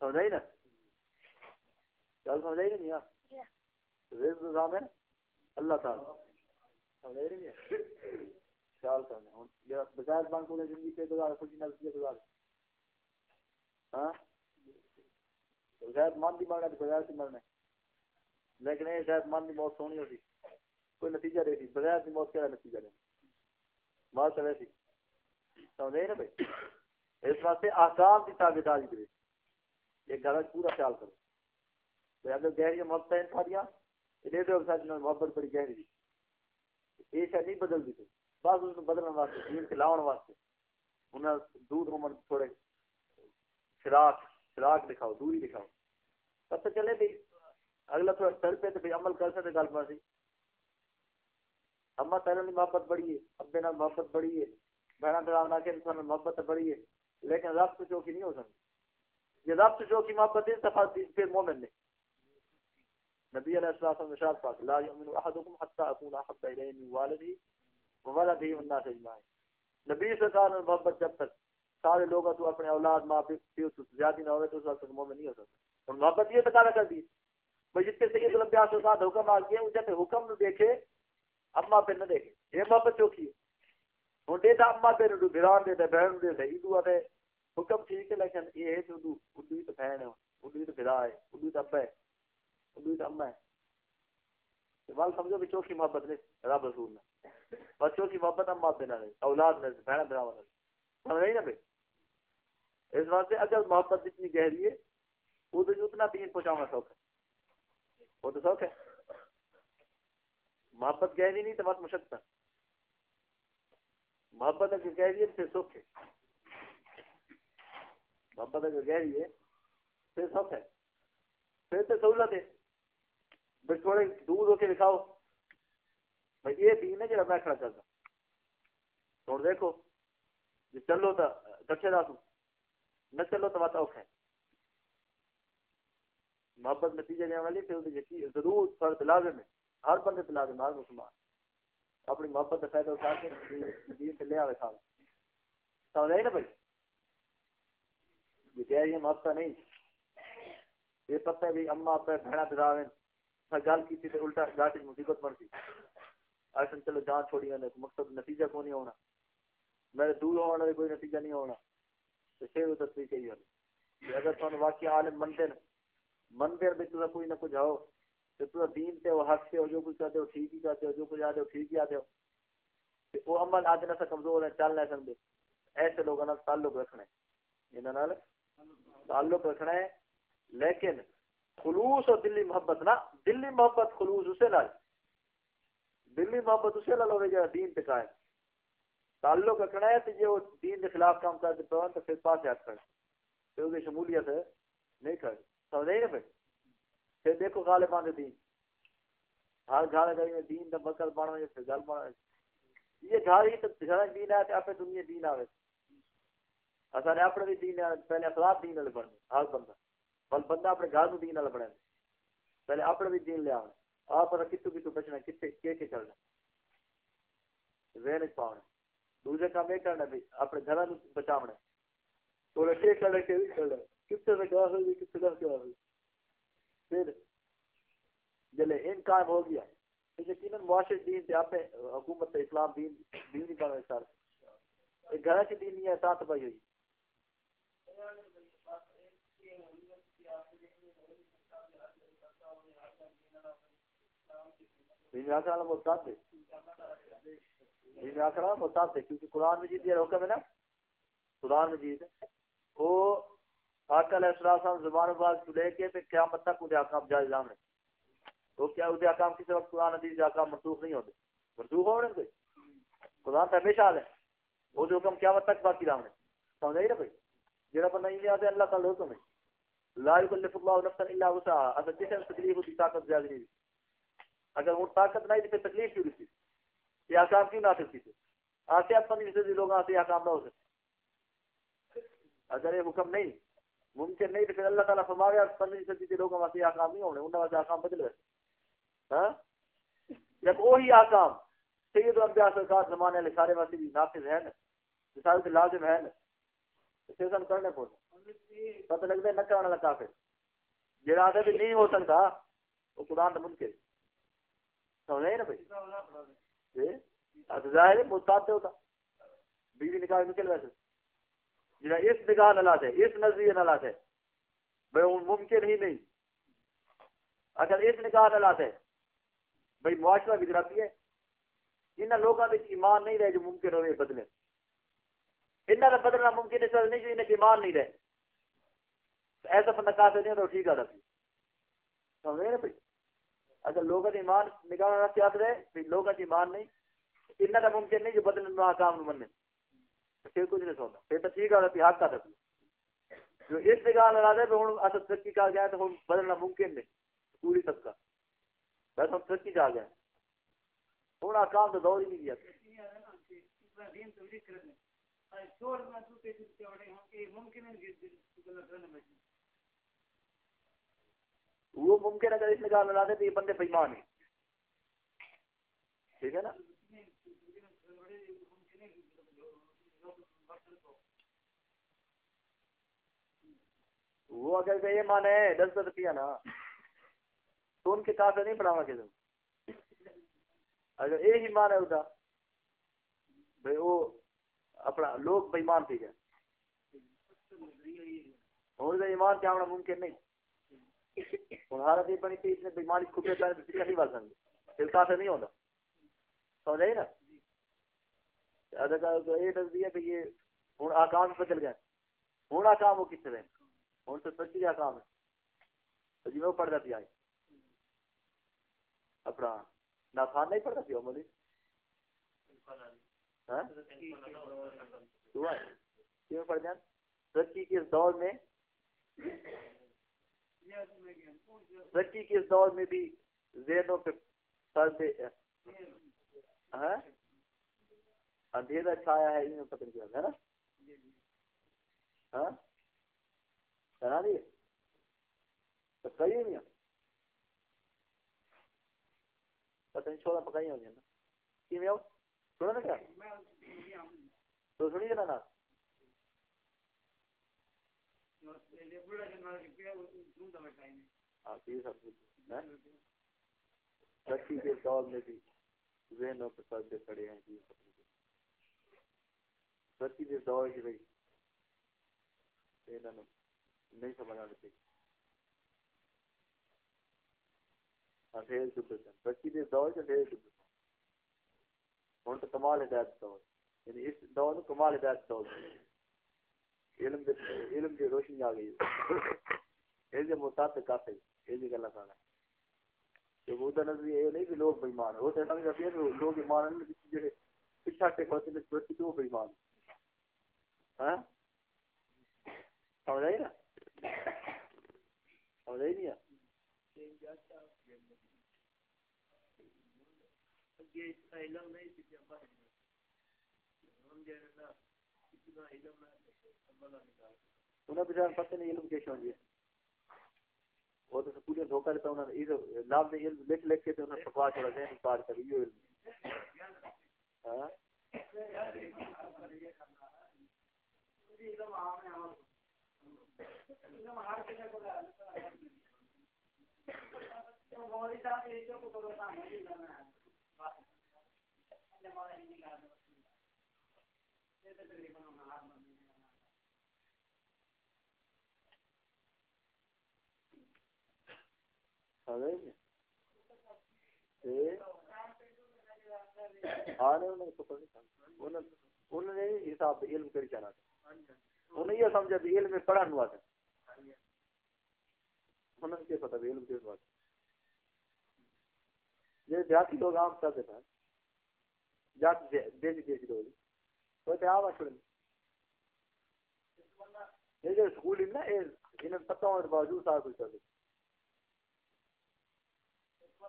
سمجھائی نا؟ چل سمجھائی نہیں رزق نظام ہے اللہ تعالیٰ۔ سمجھائی نہیں خیال کرنا ہوں بغیر بانک کو زندگی گزار خوشی نہ گزار ہاں؟ من بغیر سے مرنا لیکن یہ شاید من کی موت سونی ہوتی۔ کوئی نتیجہ دے سی بغیر کی موت کیا نتیجہ دے؟ بات چلے سی۔ سمجھے نا بھائی؟ اس واسطے آکام کی تابے داری کرے۔ یہ گھر پورا خیال کرو۔ بھائی اگر گہری محبت ہے ساریا یہ دے ساتھ محبت بڑی گہری دی۔ یہ شاید نہیں بدل دی۔ بس اس کو بدلنے واسطے، دین کے لاؤن واسطے۔ انہیں دور ہومن تھوڑے فراق فراق دکھاؤ، دوری دکھاؤ۔ پتہ چلے بھی اگلا تھوڑا سر پہ تو عمل کر سکتے گل بات۔ اما تیرے کی محبت بڑی ہے، ابے نال محبت بڑی ہے۔ بہنا درا نہ کے انسان محبت بڑی ہے، لیکن رب سے چوکی نہیں ہو سکتی یہ رب سے چوکی محبت ہے صفا پھر مومن نے۔ نبی علیہ السلام نے ارشاد پاک لا یؤمن احدکم حتى اكون احب الیہ من والدی وولدی والناس اجمعین۔ نبی سرکار نے محبت جب تک سارے لوگ تو اپنے اولاد، ماں باپ سے زیادہ نہ ہوئے تو اس وقت تک مومن نہیں ہو سکتا اور محبت یہ تقاضا کر دی۔ بھائی جتنے سید الانبیاء سے ساتھ حکم آ گیا ان جب حکم نو دیکھے، اما پہ نہ دیکھے۔ یہ محبت چوکی ہے۔ ہوں دے اما پہ نو گران دے بہن دے دے ایدو آتے حکم ٹھیک ہے لیکن یہ ہے جو اردو اردو تو بہن ہے اردو تو بھرا ہے اردو تو ابا ہے اردو تو اما ہے وال سمجھو بھی چوکی محبت نے رب رسول نے بس چوکی محبت اما پہ نہ اولاد نے بہن بھرا نے سمجھ رہی نا بھائی اس واسطے اگر محبت اتنی گہری ہے وہ تو اتنا دین پہنچانا سوکھ ہے وہ تو سوکھ ہے محبت گہری نہیں تو بات مشکل محبت اگر گہری ہے، پھر سوکھ ہے۔ محبت اگر گہری ہے، پھر سوکھ ہے۔ پھر تو سہولت ہے۔ بھائی تھوڑے دور ہو کے دکھاؤ۔ بھائی یہ دین ہے جا میں کھڑا کرتا۔ ہوں دیکھو جی چلو تو کچھ رہا تم نہ چلو تو بات اوکھا ہے۔ محبت نتیجہ دینے والی، پھر ضرور فرد لازم ہے۔ ہر بندے پہ لازم ہر مسلمان۔ اپنی محبت کا فائدہ اٹھا کے دین سے لے آئے کھا سمجھ آئی نا بھائی یہ کہہ رہی ہے محبت نہیں یہ پتہ ہے بھی اما پہ بھڑا دراویں گل کی تھی الٹا گاٹی مصیبت بن گئی ایسا چلو جان چھوڑی مقصد نتیجہ کو نہیں ہونا میرے دور ہونے کا کوئی نتیجہ نہیں ہونا تو پھر ادھر طریقے ہی ہونا اگر تم واقعی عالم منتے نا منتے بھی تو کوئی نہ کچھ ہو تو تو دین تے وہ حق سے ہو، جو کچھ کہتے ہو، ٹھیک ہی کہتے ہو، جو کچھ آتے ہو، ٹھیک ہی آتے ہو۔ تے وہ عمل آج نہ کمزور ہے، چل نہ سکتے ایسے لوگوں نے تعلق رکھنا ہے۔ انہوں تعلق رکھنا ہے۔ لیکن خلوص اور دلی محبت نا دلی محبت خلوص اسے نال۔ دلی محبت اسے نال ہوئے جا، دین تے ٹکائے تعلق رکھنا ہے تو جو دین کے خلاف کام کرتے پہ تو پھر پاس یاد کریں پھر اس شمولیت نہیں کر سمجھ نہیں نا پھر؟ پھر دیکھو غالبان دے دین۔ ہر گھر گئی میں دین دا بکر بڑھو یا پھر گل بڑھو یہ گھر ہی تو گھر دین آئے آپ دنیا دین آوے۔ اصل نے اپنے بھی دین پہلے اخلاق دین والے بڑھنے ہر بندہ۔ بل بندہ اپنے گھر دین والے بڑھنے پہلے اپنے بھی دین لے لیا آپ کتوں کتوں بچنا کتنے کے کے چلنا ذہن پاؤنا دوسرے کام یہ کرنا بھی اپنے گھر بچاونا۔ تھوڑے کے کرنا کہ کرنا۔ کتنے سے کیا ہوئی کتنے کا کیا ہوئی پھر جلے ان کام ہو گیا۔ یقیناً معاشر دین سے آپ حکومت اسلام دین دین نہیں کرنا سر۔ گھر کی دین نہیں ہے، ساتھ بھائی ہوئی۔ دین آخر محتاط ہے۔ دین آخر محتاط ہے، کیونکہ قرآن مجید یہ حکم ہے نا۔ قرآن مجید وہ آقا علیہ السلام زبان باز کو لے کے پھر قیامت تک انہیں احکام جائز جام ہے تو کیا انہیں احکام کسی وقت قرآن حدیث احکام منسوخ نہیں ہوتے؟ منسوخ ہو رہے ہیں قرآن تو ہمیشہ آ ہے. وہ جو حکم قیامت تک باقی رہا ہے سمجھ آئی نا بھائی؟ جہاں بندہ نہیں آتے اللہ تعالی حکم ہے لا یکلف اللہ نفسا الا وسعها اگر کسی نے تکلیف ہوتی، طاقت زیادہ نہیں اگر وہ طاقت نہیں، تو پھر تکلیف کیوں رسی یہ احکام کیوں نہ سکتی تھی آتے آپ پندرہ لوگ آتے احکام نہ ہو سکتے اگر یہ حکم نہیں ممکن نہیں تو پھر اللہ تعالیٰ فرما گیا پندرہ فیصد کے لوگوں واسطے احکام نہیں ہونے انہوں واسطے احکام بدل گئے۔ ہاں؟ جب وہی احکام سید الانبیاء سرکار زمانے والے سارے واسطے بھی نافذ نا مثال سے لازم ہے نا اسے سن کرنے پڑتا پتہ لگتا ہے نہ کرنے والا کافر۔ جڑا آدھا بھی نہیں ہو سکتا وہ قرآن تو ممکن سمجھ نا بھائی؟ ظاہر ہے مستاد ہوتا۔ بیوی نکاح نکل ویسے جڑا اس نگاہ نہ لاتے اس نظریے نہ لاتے بھائی وہ ممکن ہی نہیں۔ اگر اس نگاہ نہ لاتے بھائی معاشرہ گجراتی ہے۔ ان لوگوں کے ایمان نہیں رہے جو ممکن ہوئے بدلے۔ انہیں بدلنا ممکن اس نہیں جو انہیں ایمان نہیں رہے۔ ایسا بندہ کافی نہیں تو ٹھیک ہے۔ سمجھ نا بھائی اگر لوگوں ایمان نکالنا راستے رہے پھر لوگوں کا ایمان نہیں اتنا تو ممکن نہیں جو بدلنے کام مننے پھر کچھ نہیں سونا پھر تو ٹھیک ہے حق کا تھا جو اس نگاہ لگا دے ہوں اصل ترقی کا گیا تو ہوں بدلنا ممکن نہیں۔ پوری سب کا۔ بس ہم ترقی کا گیا ہوں کام تو دور ہی نہیں دیا وہ ممکن اگر اس نگاہ لگا دے تو یہ بندے بےمان ہیں۔ ٹھیک ہے نا؟ وہ اگر یہ مانے دس دس روپیہ نا، تو ان کے کافی نہیں پڑھاوا کسی اگر یہ ہی مان ہے ہوتا بھائی وہ اپنا لوگ بےمان تھی گئے۔ اور ایمان کیا ہونا ممکن نہیں۔ ہوں حالت یہ بنی تھی اس نے بیماری کھپے پہ سکھ نہیں بڑھ سکتے دل کا نہیں ہوتا۔ سمجھ آئی نا؟ یہ دس دیا کہ یہ ہوں آکام پہ چل گئے۔ ہوں آکام وہ کس طرح ہوں تو سچی آکام ہے۔ جی وہ پڑھ جاتی آئی۔ اپنا نہ خان نہیں پڑھتا تھی مولوی؟ ہاں؟ کیوں پڑھ جان ترقی کے اس دور میں؟ ترقی کے اس دور میں بھی ذہنوں پہ پردے ہاں؟ اندھیرا چھایا ہے، انہیں پتہ نہیں کیا ہے نا؟ ہاں؟ کرا دیے تو صحیح نہیں پتہ نہیں چھوڑا پکائی ہوگی نا کی میں آؤ سنا نا کیا تو سنیے نا نا ترقی کے دور میں بھی ذہنوں پہ پردے پڑے ہیں جی ترقی کے دور کی بھائی نہیں سمجھا چاہیے ہاں، ڈھیر چکے سن دور سے ڈھیر چکے ہوں تو کمال ہدایت دور یعنی اس دور کمال ہدایت دور علم دے علم دی روشنی آ گئی۔ دے مطابق کافی دی کرنا وہ تو نظر یہ نہیں کہ لوگ بےمان وہ تو سمجھ آتی ہے لوگ ایمان نہیں جڑے ہوتے ہیں تو بےمان ہاں؟ سمجھ آئی نا؟ سمجھ نہیں انہیں بچار پتہ نہیں علم کیسے وہ تو سکولیاں دھوکہ دیتا انہوں نے علم لکھ لکھ کے تو پکوا چھوڑا ذہن پار کر یہ علم ہاں حساب علم کر چلا انہیں یہ سمجھا بھی علم پڑھا ہوا تھا انہیں کیا پتا بھی علم کس بات یہ دیہاتی لوگ عام کرتے تھے جات دیسی دیسی لوگ وہ تو آوا چھوڑیں یہ جو سکول ہے نا یہ انہیں پتہ ہونے کے باوجود سارا کچھ کرتے وہ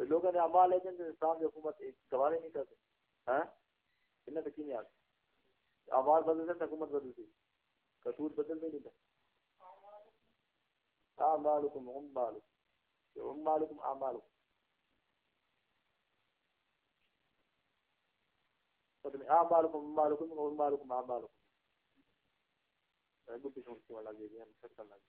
تو لوگوں نے اعمال لیکن جو اسلام کی حکومت گوارے نہیں کرتے۔ ہاں؟ انہیں تو کی آتے اعمال بدلتے ہیں، حکومت بدلتی قصور بدلتے نہیں تھے اعمالکم اموالکم امالکم اعمالکم۔ اعمالکم امالکم امالکم اعمالکم۔ گپی سنتی والا لگے گی، ہم سر لگے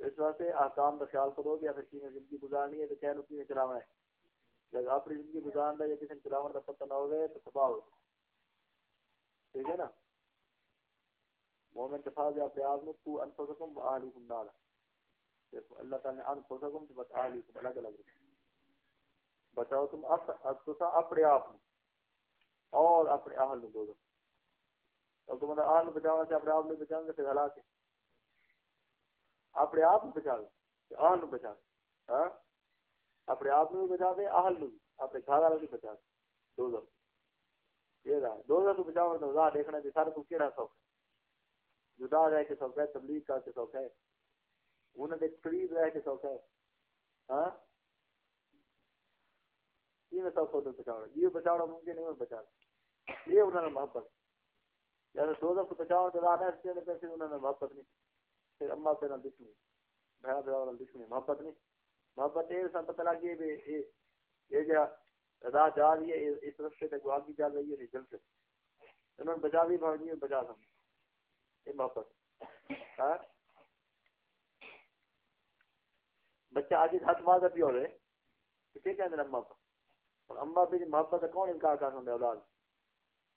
اس واسطے آکام کا خیال کرو گے اگر کسی نے زندگی گزارنی ہے تو کیا نکی میں چلانا ہے۔ جب اپنی زندگی گزارنا یا کسی نے چلانا کا پتہ نہ ہو گئے تو تباہ ہو ٹھیک ہے نا؟ مومن کے پاس اپنے آپ میں تو انفسکم و اہلیکم نارا۔ اللہ تعالیٰ نے انفسکم تو بس اہلیکم الگ الگ بچاؤ تم اپنے آپ اور اپنے اہل میں بولو اور تم اہل بچاؤ سے اپنے آپ میں بچاؤ گے، پھر ہلاک ہے۔ اپنے آپ بچا لو اہل میں بچا ہاں؟ اپنے آپ بھی بچا دے، اہل میں بھی، اپنے گھر والے بھی بچا دے دو دو یہ رہا دو دو بچاؤ تو راہ دیکھنا کہ سارے کو کیڑا شوق ہے؟ جدا رہ کے شوق ہے، تبلیغ کا کے شوق ہے انہیں دیکھ قریب رہ کے شوق ہے ہاں؟ یہ میں سب کو بچاؤ، یہ بچاؤ ممکن نہیں میں بچا یہ انہوں نے محبت۔ جیسے دو دو کو بچاؤ تو راہ ہے پیسے انہوں نے محبت نہیں۔ پھر اما پہ نہ دشمنی بھائی بھائی والا دشمنی محبت نہیں۔ محبت یہ سب پتہ لگ گئی یہ جو راہ جا رہی ہے اس رستے تک آگے جا رہی ہے جل سے۔ انہوں نے بچا بھی بھائی بچا سم یہ محبت۔ ہاں؟ بچہ آج ہاتھ مار بھی ہو رہے تو کیا کہتے ہیں اما پر اور اما پہ محبت ہے کون انکار کر سکتے اولاد؟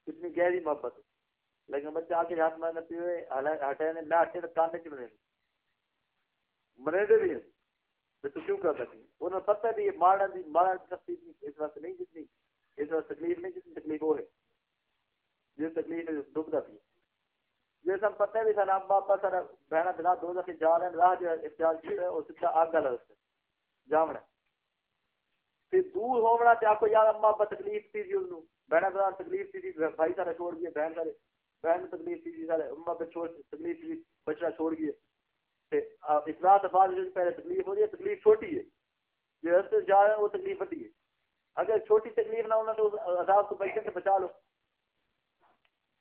کتنی گہری محبت۔ ہے لیکن بچہ آ کے ہاتھ مارنا پیوے ہٹے نے نہ ہٹے تو کانے چ بنے مرے دے بھی تو کیوں کر سکتی انہیں پتہ بھی یہ مارنا دی مارنا سختی اس واسطے نہیں جتنی، اس واسطے تکلیف نہیں جتنی، تکلیف وہ ہے۔ جس تکلیف ہے، دکھ جاتی ہے۔ یہ سب پتہ بھی سارا ابا ابا سارا بہنا بنا دو دفعے جا رہے ہیں، راہ جو اختیار کی ہے وہ سیدھا آگ گل رستے جامنا پھر دور ہونا تے آپ کو یار اما ابا تکلیف تھی جی انہوں بہنا بنا تکلیف تھی جی بھائی سارا چھوڑ دیے بہن سارے بہن تکلیف تھی جی، سارے اما پہ چھوڑ تکلیف تھی، بچہ چھوڑ گئے اطلاع بعد جو پہلے تکلیف ہو رہی ہے، تکلیف چھوٹی ہے۔ جو رستے جا رہے ہیں، وہ تکلیف بڑی ہے۔ اگر چھوٹی تکلیف نہ ہونا تو عذاب کو بچے سے بچا لو۔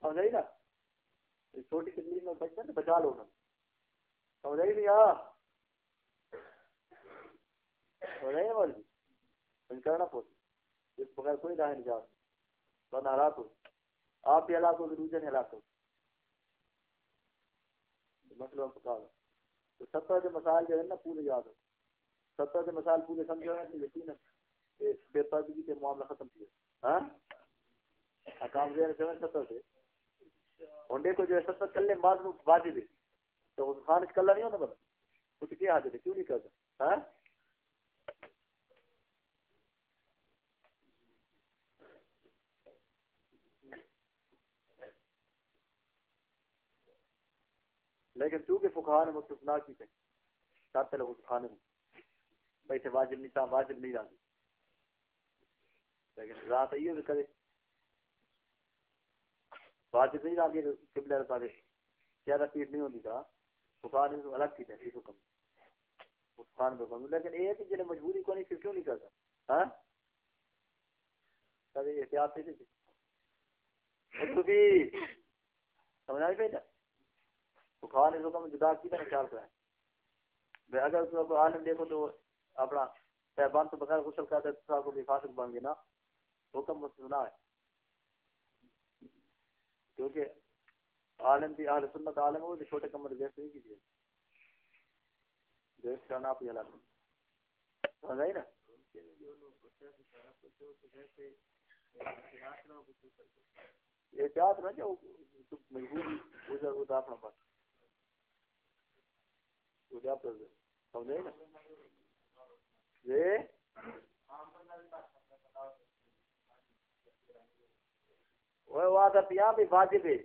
سمجھ نا؟ چھوٹی تکلیف میں بچے سے بچا لو نا۔ سمجھ آئی نہیں ہاں سمجھ آئی نا بول کرنا پوچھ۔ اس بغیر کوئی راہ نہیں جا بنا رات ہو۔ آپ بھی ہلاک ہو دوسرے نے ہلاک ہو مسئلہ پکا لو تو ستر کے مسائل جو ہے نا، پورے یاد ہو ستر کے مسائل پورے سمجھو نا تو یقین ہے بے پردگی کے معاملہ ختم کیا ہاں؟ حکام جو ہے ستر سے ہونڈے کو جو ہے ستر کل لے بعد میں واجب ہے۔ تو خان کل نہیں ہونا پتا کچھ کیا حاضر ہے؟ کیوں نہیں کرتا ہاں؟ لیکن چونکہ فقہا نے مستثنا کی تھے ساتھ لوگ کھانے میں بیٹھے واجب نہیں تھا، واجب نہیں رہا لیکن رات یہ بھی کرے واجب نہیں رہا کہ قبلہ رکھا دے۔ زیادہ پیٹ نہیں ہوتی تھا۔ فقہا نے الگ کی تھے حکم اس خان میں بنو لیکن یہ ہے کہ جنہیں مجبوری کو نہیں پھر کیوں نہیں کرتا؟ ہاں؟ کبھی احتیاط سے تھی۔ سمجھ آئی بیٹا بخار اس حکم جدا کی طرح خیال کریں اگر اس کو عالم دیکھو تو اپنا صاحبان تو بغیر غسل کرتے تو کو بھی فاسق بن گئے نا۔ حکم سنا ہے۔ کیونکہ عالم بھی اہل سنت عالم ہو تو چھوٹے کمر جیسے نہیں کیجیے۔ دیکھ کرنا آپ یہ سمجھ آئی نا؟ احتیاط نہ جو مجبوری ادھر ادھر اپنا بات ادھر پر سمجھے نا وہ پیا بھی واجب ہے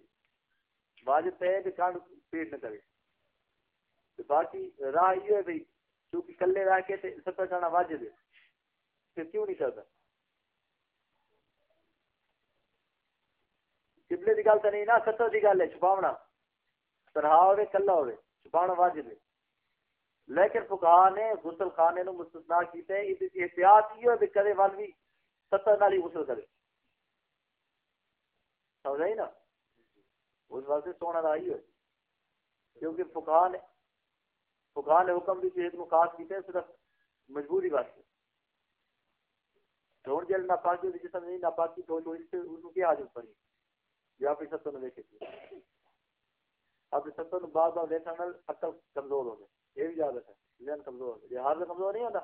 واجب ہے کہ کان پیٹ نہ کرے باقی راہ یہ ہے بھائی کلے رہ کے سفر کرنا واجب ہے پھر کیوں نہیں کرتا قبلے کی گل تو نہیں نا ستر کی گل ہے چھپاونا تنہا ہوے کلا ہوے چھپانا واجب ہے لیکن فقہا نے غسل خانے نو مستثنا کیتے ہیں اس احتیاط یہ ہے کہ کرے ول بھی ستر نال ہی غسل کرے۔ سمجھ نا؟ اس واسطے سونا رہا ہی ہے۔ کیونکہ فقہا نے فقہا نے حکم بھی ایک نو خاص کیتے ہیں صرف مجبوری واسطے۔ ہوں جل ناپاکی ہوتی جسم نہیں ناپاکی، تو اس سے اس کو کیا حاجت پڑی۔ یا پھر ستوں نے دیکھے تھے اب ستوں نے بعد بعد دیکھنے میں عقل کمزور ہو گئے۔ یہ بھی یاد ہے، ذہن کمزور ہو گئے ہاتھ میں کمزور نہیں ہوتا؟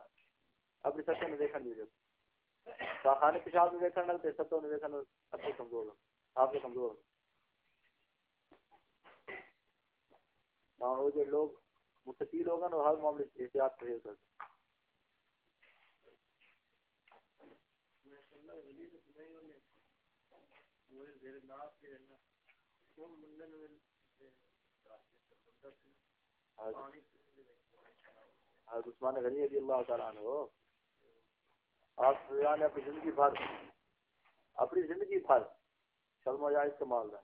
اپنی ستوں نے دیکھا نہیں دیتے۔ خانے پیشاب میں دیکھنے لگتے ستوں نے دیکھنے عقل کمزور ہو آپ سے کمزور ہو ہاں وہ جو لوگ مستقیل ہوگا نا ہر معاملے سے احتیاط پرہیز کرتے حضرت عثمان غنی رضی اللہ تعالیٰ عنہ، آپ نے اپنی زندگی بھر، اپنی زندگی بھر شرم و جائز کمال رہا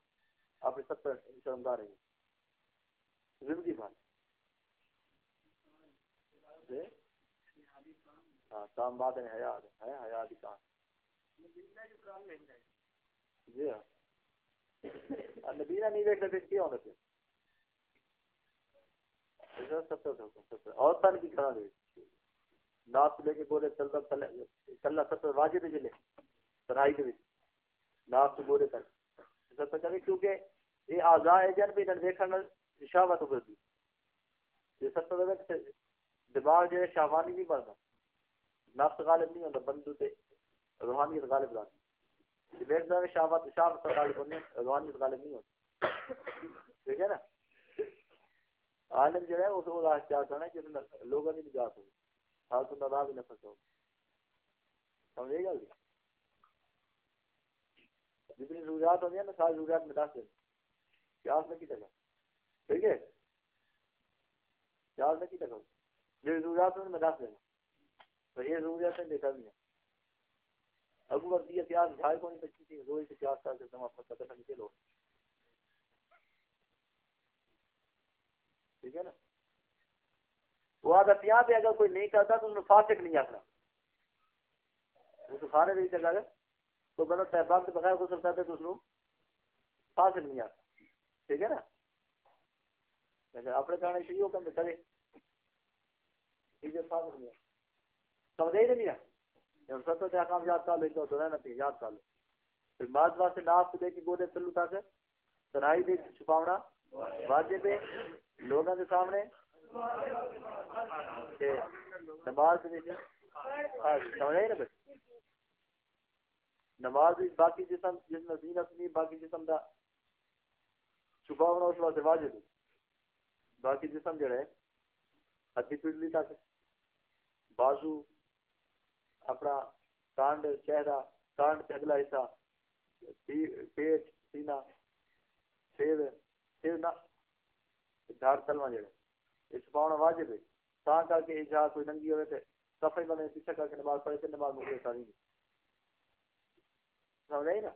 اپنی سب پر شرمدار رہی زندگی بھر۔ جی؟ ہاں کام بات ہے، حیات ہے، حیات کام۔ جی ہاں۔ نبینا نہیں دیکھ سکتے کیا ہونا چاہیے اور تن کی کھڑا دے ناپ لے کے بولے چلتا چلنا ستر واجب ہے جلے پڑھائی کے ناپ سے بولے تک ستر کرے کیونکہ یہ آزا ہے جن بھی نہ دیکھنا شاوت ہو گئی۔ یہ ستر دماغ جو ہے شاوانی نہیں بنتا۔ نفس غالب نہیں ہوتا۔ بندو سے روحانیت غالب لاتی بیٹھ جائے شاوت شاوت غالب ہونے روحانیت غالب نہیں ہوتی۔ ٹھیک ہے نا؟ عالم جو ہے اس کو کیا کرنا ہے کہ لوگوں کی نجات ہو حال تو ناراض نہ پھنسو سمجھے گا جتنی ضروریات ہوتی ہیں نا، ساری ضروریات مٹا سے پیاس میں کی جگہ ٹھیک ہے؟ پیاس میں کی جگہ جو ضروریات ہوتی ہیں مٹا دینا تو یہ ضروریات دیکھا بھی ہے ابو وقت یہ پیاز ڈھائی کو نہیں بچی تھی روز سے پیاز کا سسٹم آپ کو پتہ نہیں ٹھیک ہے نا؟ وہ آدھا یہاں پہ اگر کوئی نہیں کرتا تو انہیں فاسق نہیں آتا وہ تو کھانے نہیں چلا گیا تو بنا صاحبان کے بغیر غسل کرتے تو اس کو فاسق نہیں آتا ٹھیک ہے نا؟ اپنے کہنا چاہیے وہ کم کرے۔ ٹھیک فاسق نہیں آتا سمجھ ہی نہیں ہے سب تو کیا کام یاد کر لیں تو رہنا چاہیے، یاد کر لو۔ پھر بعد بات سے ناپ دے کے گودے چلو تا سے تنہائی دے چھپاونا، واجب ہے۔ لوگوں کے سامنے؟ نماز جی- سمجھ نا نماز باقی جسم جس میں زینت نہیں باقی جسم دا چھپا ہونا اس واسطے واجب ہے۔ باقی جسم جڑا ہے ہڈی پڑلی تک بازو، اپنا کانڈ، چہرہ، کانڈ سے اگلا حصہ پیٹ، سینہ، سیر سیر نہ دھار تلوا جڑے یہ چھپاؤنا واجب ہے۔ تا کر کے جہاں کوئی ننگی ہوئے تھے صفحے بنے پیچھے کر کے نماز پڑھے تھے نماز مجھے ساری نہیں سمجھ آئی نا؟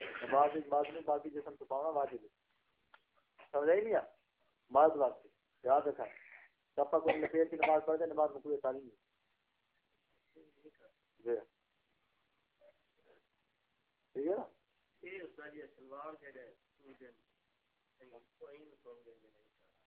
نماز ایک بات نہیں باقی جسم چھپاؤنا واجب ہے۔ سمجھ آئی نہیں مارد واسطے، یاد رکھا۔ صفحہ کو لپیٹ کی نماز پڑھتے نماز مجھے ساری نہیں۔ جی۔ ٹھیک ہے نا؟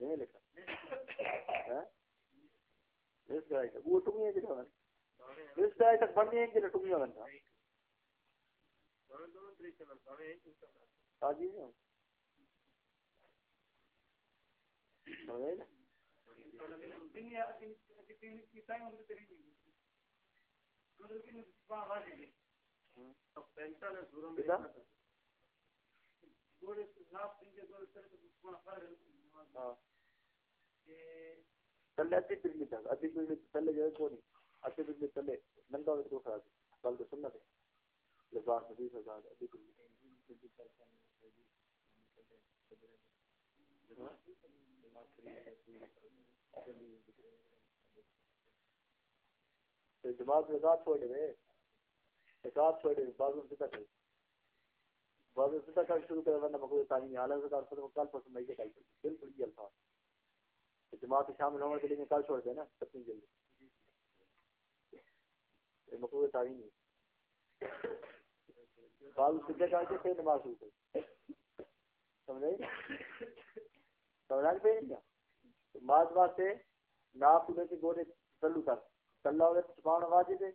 نہیں لکھا تک وہ ٹنگی جی ہونا اس کلائی تک بڑھنی ہے کہ ہاں جی ادھی پچھلی تک ادھی پچھلی تلے جو ہے کوئی نہیں۔ ادھی پچھلی تلے، ننگا ہوئے تو خراب کل تو سننا تھے لباس حدیث ہے۔ ادھی پچھلی جماعت میں ذات چھوڑ دے۔ ذات چھوڑ دے بازو سے تک بازو سے تک شروع کرے، ورنہ مقبول تعلیم حالت سے کار کل پسند نہیں کل بالکل یہ الفاظ۔ جماعت شامل ہونے کے لیے کل چھوڑ دے نا کتنی جلدی مقبول تعلیم نہیں بازو سیدھے کر کے پھر نماز شروع کر سمجھے؟ سمجھا پہ نہیں؟ ماز واسطے ناپ لے کے گوڑے چلو کر۔ کلا ہوئے تو چھپاؤنا واجب ہے،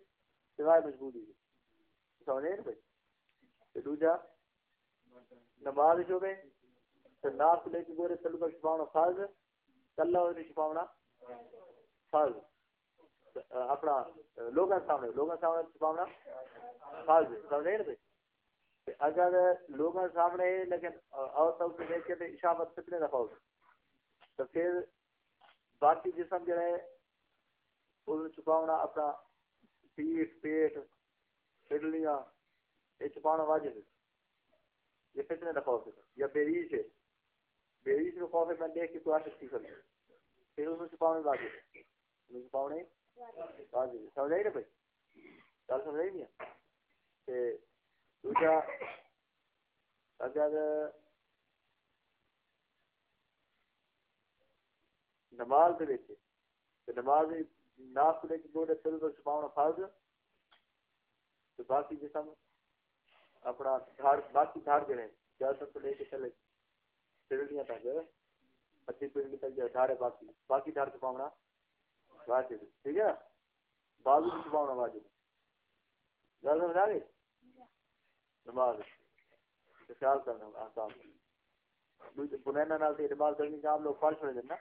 سوائے مجبوری ہے سمجھے نا بھائی؟ دوجا نماز جو گئے ناپ لے کے گورے چلو کر چھپاؤنا فرض کلا ہوئے تو چھپاؤنا فرض اپنا لوگوں سامنے لوگوں سامنے چھپاؤنا فرض سمجھے نا اگر لوگوں سامنے، لیکن اور سب سے دیکھ کے اشاعت کتنے دفعہ ہوگی تو پھر باقی جسم جو ہے، اس چھپاؤنا اپنا پیٹ پیٹ پڈلیاں یہ چھپانا واجب ہے۔ یہ کتنے دفعہ ہو سکتا یا بیریش ہے؟ بیریش کو خوف ہے میں دیکھ کے تو آشک کی کروں پھر اس میں چھپاؤنے واجب ہے چھپاؤنے واجب ہے سمجھ آئی نا بھائی؟ چل سمجھ آئی نہیں کہ دوسرا اگر نماز دے وچ، تے نماز ناس لے کے گوڑے تل تو چھپاؤنا فرض تو باقی جسم اپنا دھاڑ، باقی دھار دھاڑ جڑے۔ جیسا تو لے کے چلے۔ پیڑیاں تک اچھی پیڑی تک جو دھاڑے باقی باقی دھاڑ چھپاؤنا واجب ٹھیک ہے بازو بھی چھپاؤنا واجب گل سمجھ آ گئی نماز خیال کرنا آسان بنینا نال نماز کرنی کا آپ لوگ فرض چھوڑے دینا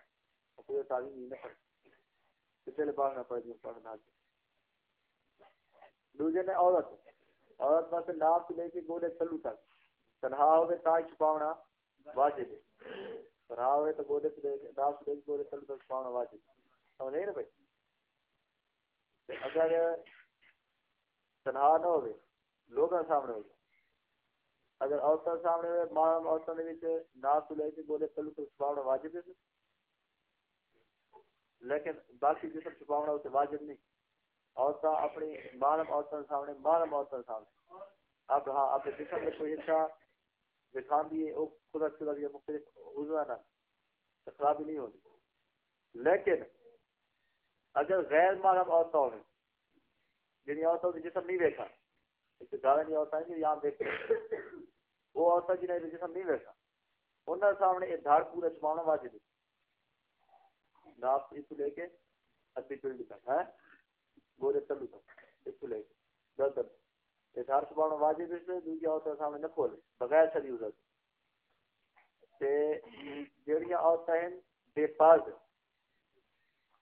پورے تعلیم نہیں نہ کتنے لباس نہ پڑ جائے پڑھنا دوسرے نے عورت عورت بس ناپ لے کے گولے چلو تک تنہا ہوئے تاج چھپاؤنا واجب۔ ہے تنہا ہوئے تو گولے لے کے ناپ لے کے گولے چلو تک چھپاؤنا واجب۔ سمجھے نا بھائی؟ اگر تنہا نہ ہوئے لوگوں سامنے ہوئے۔ اگر عورتوں سامنے ہوئے، ماں عورتوں نے ناپ لے کے گولے چلو تک چھپاؤنا واجب ہے۔ لیکن باقی جسم چھپاؤنا اسے واجب نہیں۔ عورتیں اپنی مانم عورتوں سامنے مانم عورتوں سامنے۔ اب ہاں اپنے جسم میں کوئی حصہ دکھان دیے وہ خدا خدا دیا مختلف عضو ہے خرابی نہیں ہوگی لیکن اگر غیر مانم عورتیں ہوئے جن یعنی عورتوں نے جسم نہیں دیکھا، ایک زیادہ نہیں عورتیں ہیں یعنی یہاں دیکھتے وہ عورتیں جنہیں جسم نہیں دیکھا، انہوں نے سامنے ایک دھاڑ پورا چھپاؤنا واجب ہے ناپ اس لے کے ادھی پنڈ تک ہے گورے تلو تک اس لے کے۔ دس دس اشار چھپانا واجب اس میں دوسری عورتوں سامنے نہ کھولے بغیر چلی ادھر تے جیڑیاں عورتیں ہیں، بے پاز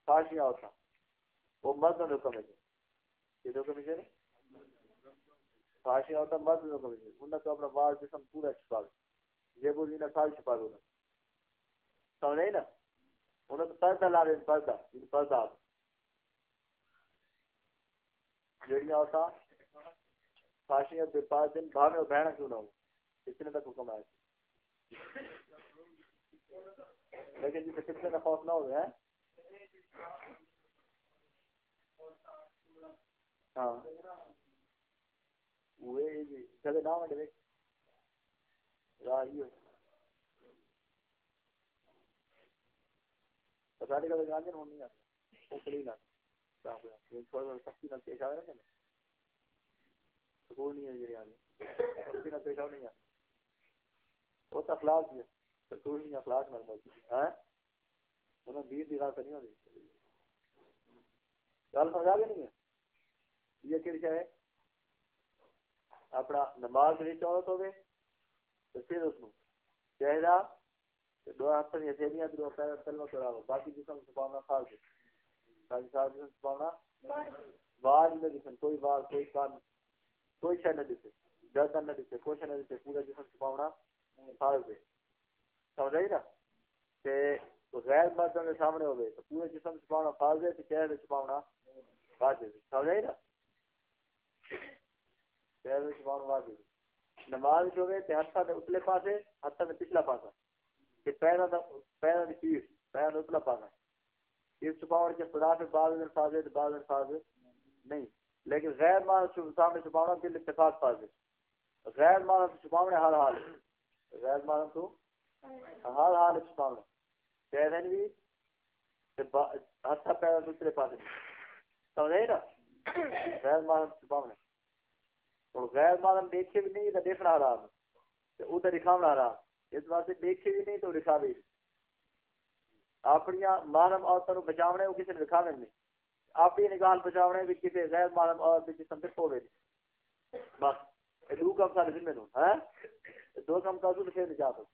فاشیاں عورتیں وہ مرد نے حکم ہے۔ یہ حکم ہے فاشیاں عورتیں مرد نے حکم ہے۔ انہوں تو اپنا واز جسم پورا چھپا یہ بولی نہ سال چھپا دو سمجھ نہیں نا؟ انہوں تو پردہ لا رہے ہیں پردہ یعنی پردہ۔ جڑیاں ہوتا فاشیاں بے پاس دن بھاگے اور بہنا کیوں نہ ہو؟ اتنے تک حکم آئے لیکن جسے کتنے کا خوف نہ ہو گیا ہاں۔ وہ نہ ہو راہ ہونی ہے تھوڑا سختی نہ پیش آئے نا۔ سکون نہیں ہے یہ آگے سختی نہ پیش آؤ نہیں ہے۔ وہ تو اخلاق نہ ہوتی ہے انہوں دین دی غلط نہیں ہوتی۔ گل سمجھا گیا نہیں ہے یہ کیا ہے اپنا نماز نہیں عورت ہوگی تو پھر اس کو چہرہ دو ہاتھ یا تھیلیاں دو پیر کلمہ کرا باقی جسم چھپانا خاص ہے۔ باقی سارا جسم چھپانا باز نہ دکھن کوئی باز کوئی کان کوئی شے نہ دکھے گردن نہ دکھے کوئی شے نہ دکھے پورا جسم چھپانا فرض ہے سمجھ آئی نا کہ غیر مردوں کے سامنے ہوگئے تو پورے جسم چھپانا فرض ہے تو چہرے چھپانا واجب ہے سمجھ آئی نا چہرے چھپانا واجب ہے نماز جو گئے تے ہتھا دے اتلے پاسے ہتھا دے پچھلا پاسا کہ پیرا دا پیرا دی پیٹ پیرا دا اتلا پاسا اس چھپاوڑ کے خدا سے بعض الفاظ ہے بعض الفاظ نہیں لیکن غیر مال سامنے چھپاونا دل اتفاق فاض ہے۔ غیر مال چھپاونے ہر حال غیر مال تو ہر حال چھپاونا پیرن بھی ہتھا پیرا دوسرے پاسے۔ سمجھے نا؟ غیر مال چھپاونے اور غیر مال دیکھے بھی نہیں تو دیکھنا حرام ہے۔ ادھر دکھاونا حرام اس واسطے دیکھے بھی نہیں تو دکھا بھی اپنی مانم عورتوں بچاونے وہ کسی نے دکھا نہیں۔ اپنی نگاہ بچاونے بھی کسی غیر مانم عورت کی جسم پہ ہوے بس دو کم سارے ذمہ نو ہیں دو کم کا تو پھر نجات ہو۔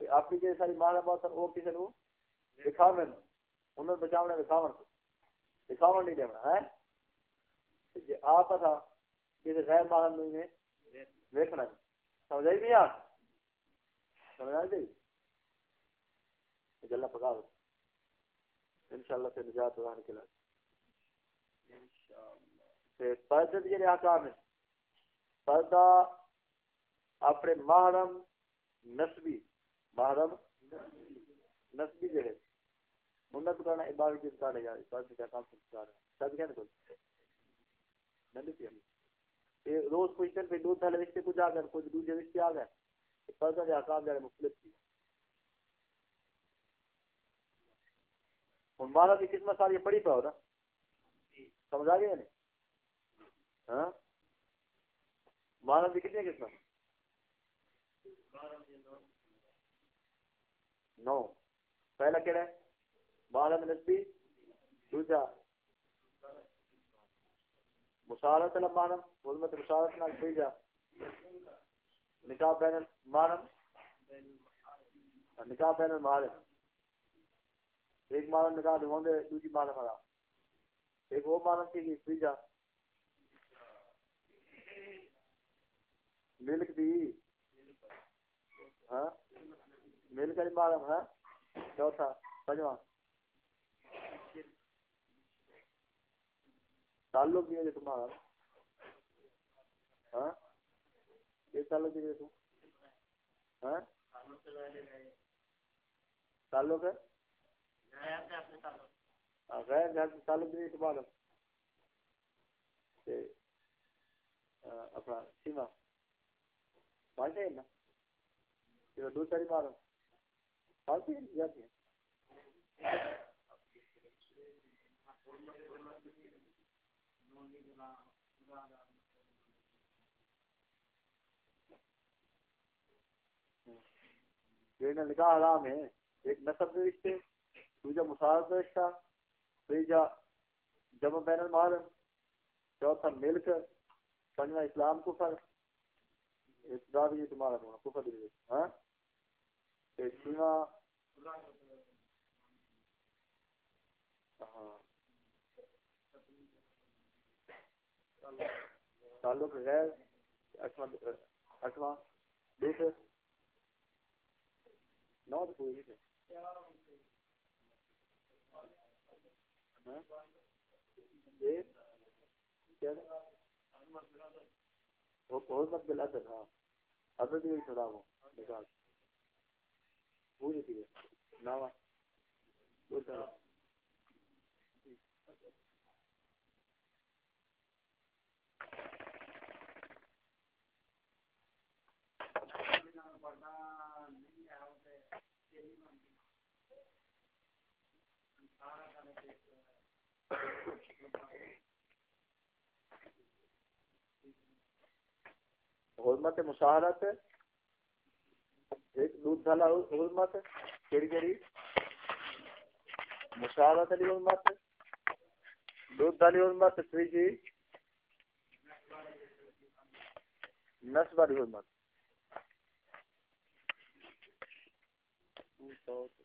اپنی جی ساری مانم عورت وہ کسی نے دکھاونے انہوں بچاونے دکھاون دکھاون نہیں دینا ہاں؟ ہے جی آپ تھا، کسی غیر مانم نے دیکھنا سمجھائی نہیں آپ؟ سمجھا جی جلا پکا دو۔ انشاءاللہ سے نجات ہوگا نکلا پردہ کے لیے آکام ہے پردہ اپنے محرم نسبی محرم نسبی جو ہے منت کرنا، عبادت کی بتا رہے عبادت کا کام سے بتا رہے ہیں۔ سب کیا کوئی نہیں۔ روز کوئی دن پہ دودھ والے رشتے کچھ آ گئے کچھ دوسرے رشتے آ گئے۔ پردہ کے آکام جو ہے مختلف تھی ہوں مالا کی قسمت ساری پڑھی پاؤ نا؟ سمجھ آ گیا نہیں؟ ہاں؟ مالا جی کی کتنی قسمت نو۔ پہلا کہڑا ہے، مالا میں نسبی۔ دوسرا مسارت مانم حلمت مسارت نال تیجا نکاح بین المانم۔ نکاح بین المعارف ایک مالن نکاح دے ہوندے دوسری مالن مرا ایک وہ مالن تھی جی، تیجا ملک دی ہاں؟ ملک دی مالن ہاں؟ چوتھا، پنجواں۔ تعلق بھی ہے تمہارا ہاں؟ یہ تعلق بھی ہے تم ہاں؟ تعلق ہے؟ ہاں، غیر گھر سے تعلق نہیں تو اپنا سیما۔ دو ساری معلوم نکاح حرام ہے ایک نصب رشتے دوجا مساعد رشتہ تیجا جمع بین المعالم چوتھا ملک پنجواں اسلام کفر ابتدا بھی تمہارا ہونا کفر بھی ہاں چھواں ہاں۔ تعلق غیر اٹھواں دیکھ۔ نو تو کوئی نہیں ہاں؟ حرمت بالعدل ہاں عدد بھی چھڑا وہ نکال۔ پوری تھی۔ ناوا۔ حرمت مشاہرت ایک دودھ دھالا حرمت کیڑی کیڑی۔ مشاہدت علی حرمت دودھ دھالی حرمت تیجی نسب علی حرمت۔ یاد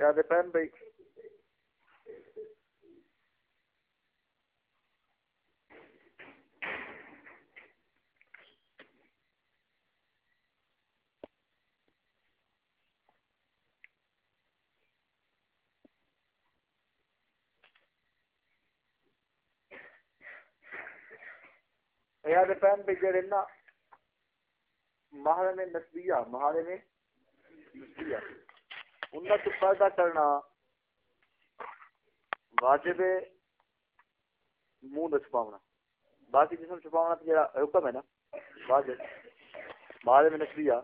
Piada pembeik. එයාට පෑන් බෙගෙරෙන්න මහරනේ නස්බියා මහරනේ නස්බියා محرم پیدا کرنا واجب منہ چھپاونا۔ باقی جسم چھپاونا تو جڑا حکم ہے نا، واجب۔ مال میں نسبیا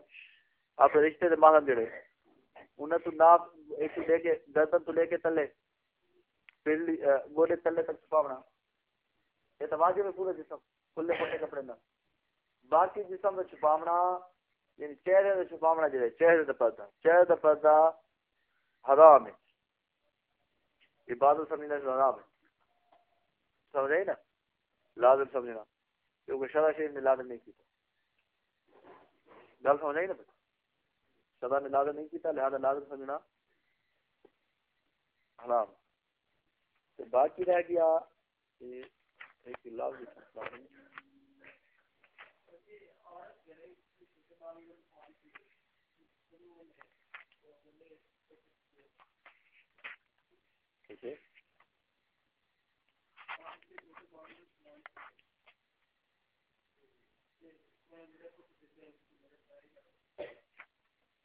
آپ رشتے دے ماہر جڑے۔ انہیں تو ناپ ایک لے کے گردن تو لے کے تلے پھر گوڑے تلے تک چھپاونا۔ یہ تو واجب ہے پورے جسم، کھلے پھٹے کپڑے نہ باقی جسم میں چھپاونا یعنی چہرے میں چھپاونا جڑے چہرے دا پردہ۔ چہرے دا پردہ حرام ہے عبادت سمجھنا حرام ہے سمجھ رہے نا؟ لازم سمجھنا. کیونکہ شرح شریف نے لازم نہیں کیتا. گل سمجھ رہی نا شرح نے لازم نہیں کیتا، لہذا لازم سمجھنا حرام. تو باقی رہ گیا ایک لازم ٹھیک ہے۔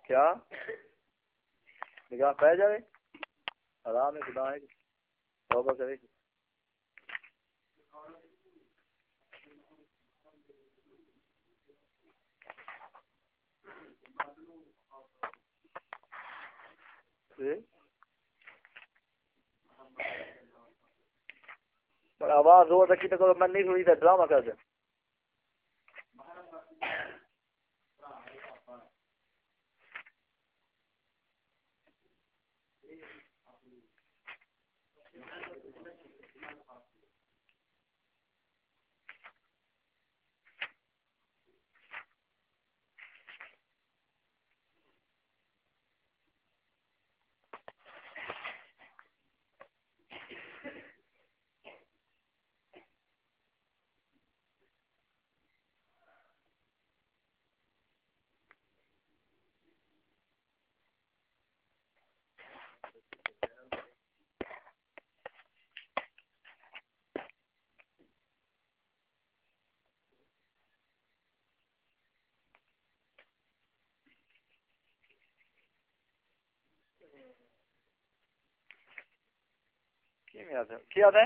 کیا؟ نگاہ پہ جائے آرام ہے خدا ہے۔ توبہ کرے۔ جی پر آواز زور رکھی تو کرو میں نہیں سنی تھا ڈرامہ کر دیں۔ کیا ہے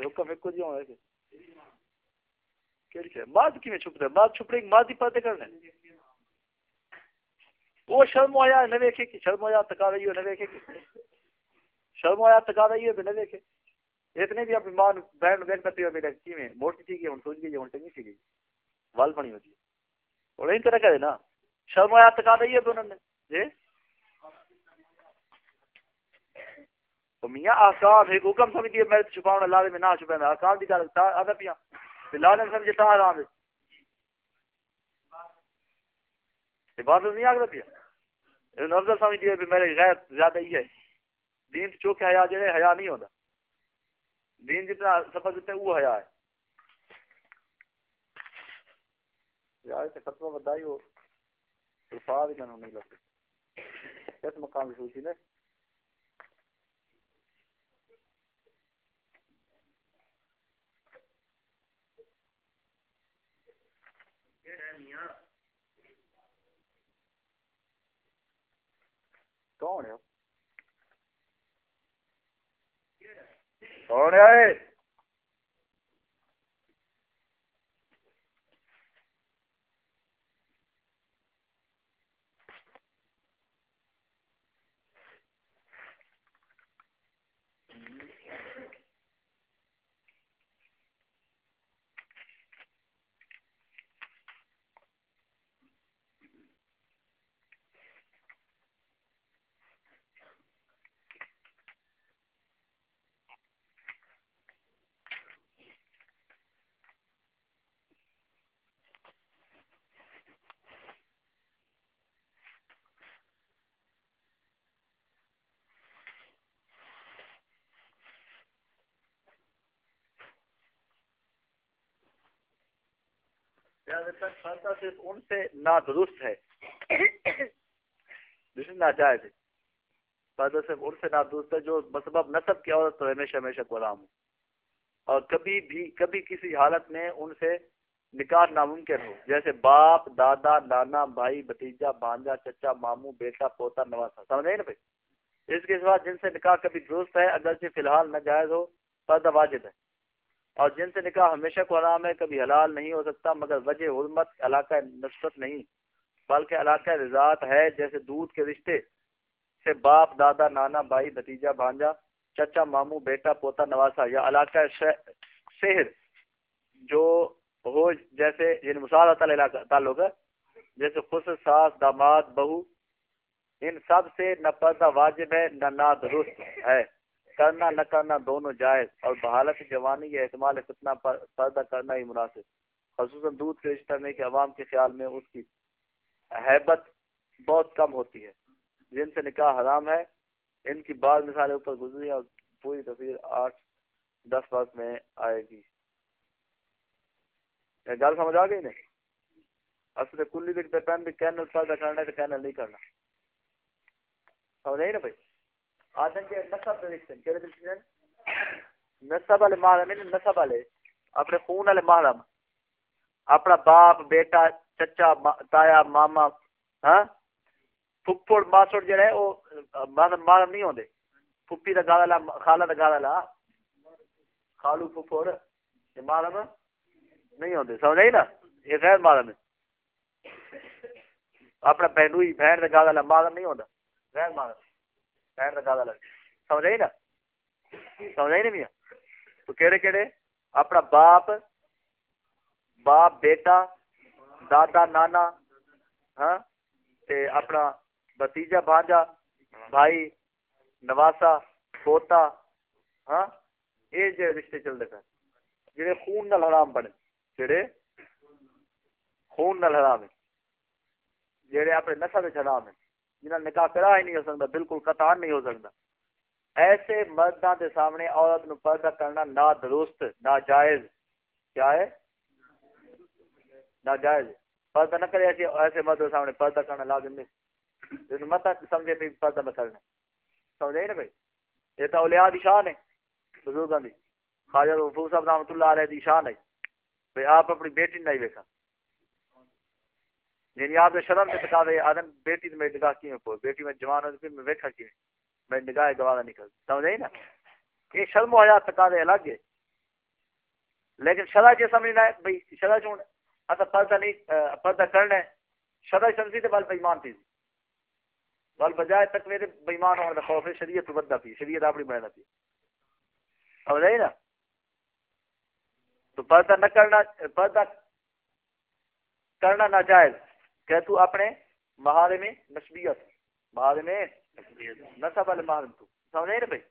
حکم ایک کی چھپ رہے ماد چھپ رہے ماد ہی کرنے وہ شرم آیا، نہ ویکھے کہ شرم آیا، تکا رہی ہو نہ ویکھے کہ شرم آیا، تکا رہی ہو نہ ویکھے۔ اتنے بھی اپنی ماں بہن بہن کرتے ہوئے میرے کی میں موٹی تھی کہ ہن سوچ گئی، ہن ٹنگی سی گئی۔ وال بنی ہوتی ہے۔ اور ان طرح کرے نا۔ شرم آیا، تکا رہی ہے تو انہوں نے جی؟ تو میاں احکام ایک حکم سمجھیے، میں چھپاؤں لازم میں نہ چھپے میں احکام دی گل آدھا پیا۔ لازم سمجھے، تا حرام ہے۔ عبادت نہیں آگے پیا افضل سمجھیے بھی میرے غیر زیادہ ہی ہے۔ دین چوک حیا جڑے، حیا نہیں ہوتا دین جتنا سفر جتنے وہ حیا ہے۔ یار سے فتوا بدائی ہو۔ الفاظ ہی نہیں لگتے۔ اس مقام کی سوچی نے۔ کون ہے کون ہے صرف ان سے نادرست ہے ناجائز ہے۔ فائدہ صرف ان سے نادرست ہے جو مسبب نصب کی عورت تو ہمیشہ ہمیشہ غلام ہو اور کبھی بھی، کبھی کسی حالت میں ان سے نکاح ناممکن ہو، جیسے باپ، دادا، نانا، بھائی، بھتیجا بانجا چچا، ماموں، بیٹا، پوتا، نواسا۔ سمجھ نا بھائی؟ اس کے ساتھ جن سے نکاح کبھی درست ہے، اگرچہ فی الحال ناجائز ہو فائدہ واجب ہے۔ اور جن سے نکاح ہمیشہ کو حرام ہے، کبھی حلال نہیں ہو سکتا، مگر وجہ حرمت، علاقہ نصرت نہیں، بلکہ علاقہ رضاعت ہے، جیسے دودھ کے رشتے سے باپ، دادا، نانا، بھائی، بھتیجا، بھانجا، چچا، ماموں، بیٹا، پوتا، نواسا، یا علاقہ شہر جو ہو، جیسے یعنی مساعدہ علاقہ تعلق ہے، جیسے خص ساس، داماد، بہو، ان سب سے نہ پردہ واجب ہے، نہ نادرست ہے۔ کرنا نہ کرنا دونوں جائز، اور بحالت جوانی یا احتمال فتنہ پردہ کرنا ہی مناسب۔ خصوصاً دودھ کے رشتہ میں کہ عوام کے خیال میں اس کی حیبت بہت کم ہوتی ہے۔ جن سے نکاح حرام ہے، ان کی بعض مثالیں اوپر گزری اور پوری تصویر آٹھ دس وقت میں آئے گی۔ گل سمجھ آ گئی نہیں؟ اصل کلی دکھتے پہن بھی کینل پردہ کرنا ہے تو کینل نہیں کرنا۔ سمجھ نہیں نا بھائی؟ آدم کے نسب رشتن کہڑے رشتن نسب والے محرم نسب یعنی والے اپنے خون والے محرم اپنا باپ، بیٹا، چچا تایا، ماما ہاں؟ پھپھڑ ماسڑ جڑے او محرم نہیں ہوندے۔ پھپھی دا گالا لا، خالہ دا گالا لا۔ خالو پھپھڑ، یہ محرم نہیں ہوندے، سمجھ آئی نا؟ یہ غیر محرم ہے۔ اپنا بہنوئی، بہن دا گالا لا، محرم نہیں ہوندا، غیر محرم۔ سمجھ نا سمجھ نا میاں تو کہڑے کہڑے اپنا باپ باپ بیٹا دادا نانا ہاں تے اپنا بتیجا بھانجا بھائی نواسا پوتا ہاں یہ جو رشتے چلتے پہ جڑے خون نال حرام بنے جڑے خون نال حرام ہے جڑے اپنے نسل حرام ہیں جنہیں نکاح کرا ہی نہیں ہو سکتا، بالکل قطع نہیں ہو سکتا۔ ایسے مردوں کے سامنے عورت نو پردہ کرنا نا درست ناجائز۔ کیا ہے؟ ناجائز۔ پردہ نہ کرے ایسے ایسے مرد کے سامنے پردہ کرنا لازم نہیں۔ مت سمجھے بھی پردہ نہ کرنا۔ سمجھے نا بھائی؟ یہ تو اولیاء دی شان ہے بزرگوں دی۔ خواجہ رفوع صاحب رحمۃ اللہ علیہ دی شان ہے۔ بھائی، آپ اپنی بیٹی نہیں دیکھا یعنی آپ نے شرم سے بتا دے آدم بیٹی میں نگاہ کی میں پوچھ بیٹی میں جوان ہو پھر میں ویکھا کی میں نگاہ گوارا نکل۔ سمجھ نا؟ یہ شرم و حیات تقاضے الگ ہے۔ لیکن شرح یہ سمجھنا ہے بھائی شرح چون اتا پردہ نہیں پردہ کرنا ہے۔ شرح شمسی تے بل بےمان تھی۔ بل بجائے تک میرے بےمان ہونے کا خوف ہے، شریعت بدہ پی شریعت اپنی بڑھنا پی سمجھ نا؟ تو پردہ نہ کرنا، پردہ کرنا ناجائز۔ کہ تو اپنے محارم نسبیت محارم نصب المحرم تو سمجھ نہیں رہے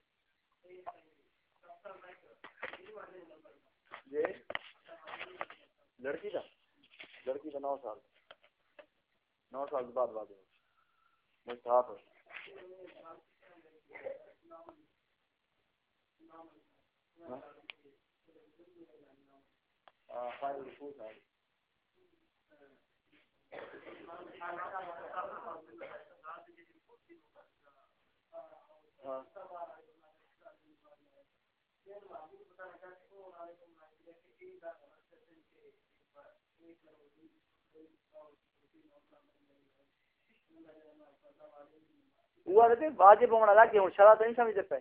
لڑکی کا لڑکی کا نو سال نو سال کے بعد واضح مستحق ہے ہاں؟ فائل رسول صاحب۔ واجب ہونا لگ ہوں شرح تو نہیں سمجھتے پہ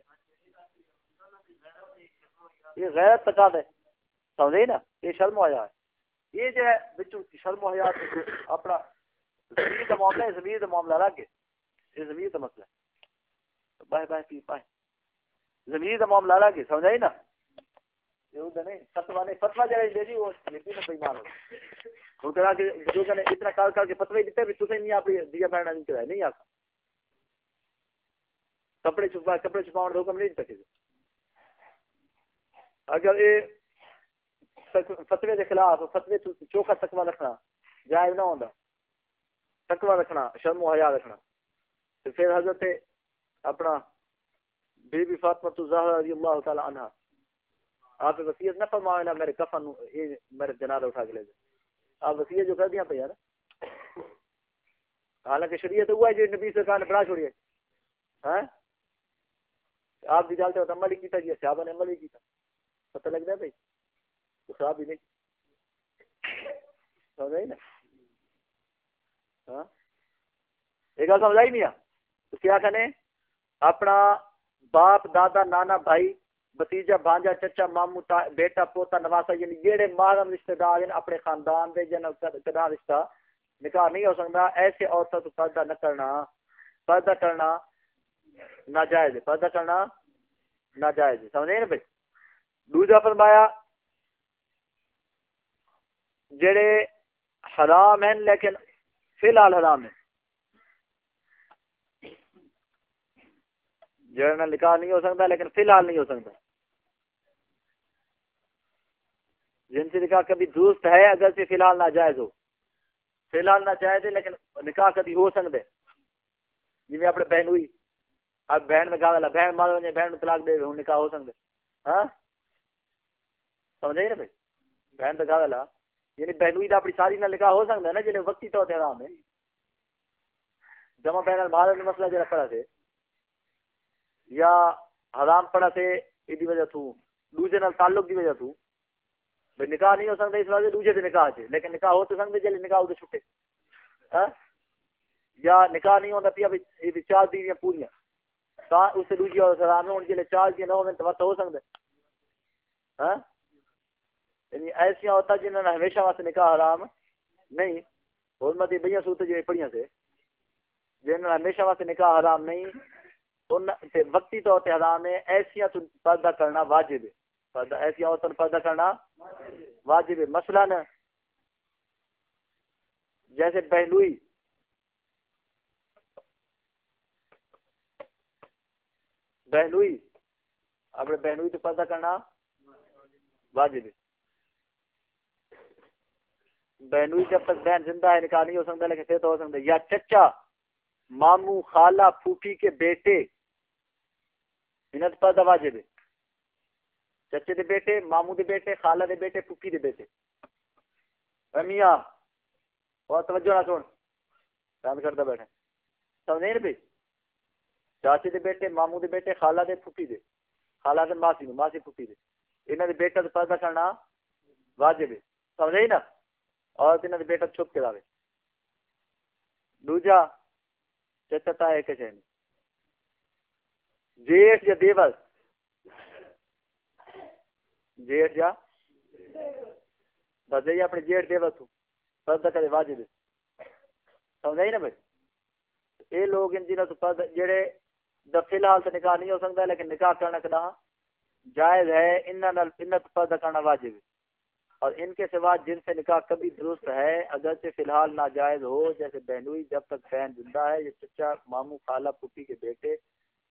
یہ غیرت تقاض ہے سمجھے نا؟ یہ شرم ہوا ہے۔ یہ جو ہے بچوں شرم ہوا اپنا زمین کا معاملہ ہے، زمین کا معاملہ الگ ہے۔ یہ زمین کا مسئلہ ہے۔ بائے بائے پی پائے زمین کا معاملہ الگ ہے، سمجھائی نا؟ فتوا نے فتوا جڑا دے دی وہ یقین بےمان ہو۔ کرا کہ جو کنے اتنا کال کر کے فتوی دیتے بھی تسے نہیں اپنی دیا بہنا نہیں کرا نہیں آتا۔ کپڑے چھپا، کپڑے چھپاؤن دا حکم نہیں دیتا اگر یہ فتوی کے خلاف فتوی چوکھا تقوی رکھنا، جائز نہ ہوندا۔ تقوی رکھنا، شرم و حیا رکھنا۔ تو پھر حضرت اپنا بی بی فاطمہ تو زہرا رضی اللہ تعالی عنہ۔ آپ وسیعت نہ فرمائے میرے کفن یہ میرے جنازہ اٹھا کے لے جائے آپ وسیعت جو کر دیا پہ یار حالانکہ شریعت ہوا ہے جو نبی سرکار نے بڑا چھوڑی ہے۔ ہاں؟ آپ بھی جانتے ہو عمل ہی کیتا جی صحابہ نے عمل ہی کیتا۔ پتہ لگ ہے بھائی؟ تو صاحب ہی نہیں سمجھ نا ہاں ایک گل سمجھ آئی نہیں تو کیا کہنے اپنا باپ دادا نانا بھائی بتیجا بھانجا چچا مامو تا بیٹا پوتا نواسا یعنی جہے محرم رشتے دار ہیں اپنے خاندان دے جن کدا رشتہ نکاح نہیں ہو سکتا ایسے عورتوں کو پردہ نہ کرنا پردہ کرنا ناجائز پردہ کرنا ناجائز سمجھے نا بھائی دوسرا فرمایا جڑے حرام ہیں لیکن فی الحال حرام ہیں۔ جڑا نکاح نہیں ہو سکتا لیکن فی الحال نہیں ہو سکتا۔ جن سے نکاح کبھی درست ہے اگر سے فی الحال ناجائز ہو۔ فی الحال ناجائز ہے لیکن نکاح کبھی ہو سکتے جی میں اپنے بہن ہوئی۔ اب بہن میں کہا بہن مار وجے بہن طلاق دے ہوں نکاح ہو سکتے ہاں؟ سمجھے نا بھائی؟ بہن تو کہا یعنی بہن ہوئی تو اپنی ساری نہ نکاح ہو سکتا ہے نا جنہیں وقتی طور پہ آرام ہے۔ جمع بہن مال مسئلہ جڑا پڑا سے یا حرام پڑا سے یہ وجہ تو دوسرے نال تعلق کی وجہ تو۔ بھائی نکاح نہیں ہو سکتا اس وجہ دوسرے سے نکاح چ لیکن نکاح ہو تو سکتے جلد نکاح ہوتے چھٹے۔ ہاں؟ یا نکاح نہیں ہوتا پیا یہ چار دن یا پوریا اس سے دوسری اور حرام ہونے جلد چار دن نہ ہو تو ہو سکتے ہاں؟ یعنی ایسا ہوتا جنہوں نے ہمیشہ واسطے نکاح حرام نہیں حرمت بھیا سوت جو پڑھیاں سے جنہوں نے ہمیشہ واسطے نکاح حرام نہیں وقتی طور پہ حرام ہے ایسیا پردہ کرنا واجب ہے۔ پردہ ایسی عورتوں پردہ کرنا واجب ہے۔ مسئلہ نا جیسے بہنوئی بہنوئی اپنے بہنوئی تو پردہ کرنا واجب ہے۔ بہنوئی جب تک بہن زندہ ہے نکاح نہیں ہو سکتا، لیکن پھر تو ہو سکتا یا چچا مامو خالہ، پھوپھی کے بیٹے۔ انہیں پردہ واجب ہے چچے دے بیٹے مامو دے بیٹے، خالہ دے بیٹے، پھوپھی دے بیٹے۔ میاں، بہت توجہ نہ سن۔ بند کرتا بیٹھے۔ سمجھے نا بھائی چاچے دے بیٹے مامو دے بیٹے، خالہ دے، پھوپھی دے۔ خالہ دے ماسی ماسی، پھوپھی دے۔ انہوں دے بیٹا دے پردہ کرنا واجب ہے۔ سمجھے نا؟ اور انہوں دے بیٹا چھپ کے لاوے دوجا چچتا ہے کہ چین جیٹ یا دیور جیٹ یا؟ بس اپنے جیٹ دیور تو پردہ کرے واجب سمجھائی نا بھائی؟ یہ لوگ ان جنہوں تو پردہ جڑے دا فی الحال تو نکاح نہیں ہو سکتا، لیکن نکاح کرنا کدا جائز ہے انہوں نے پردہ کرنا واجب ہے۔ اور ان کے سوا جن سے نکاح کبھی درست ہے اگر سے فی الحال ناجائز ہو، جیسے بہنوئی جب تک بہن زندہ ہے، یہ چچا مامو خالہ پھوپھی کے بیٹے،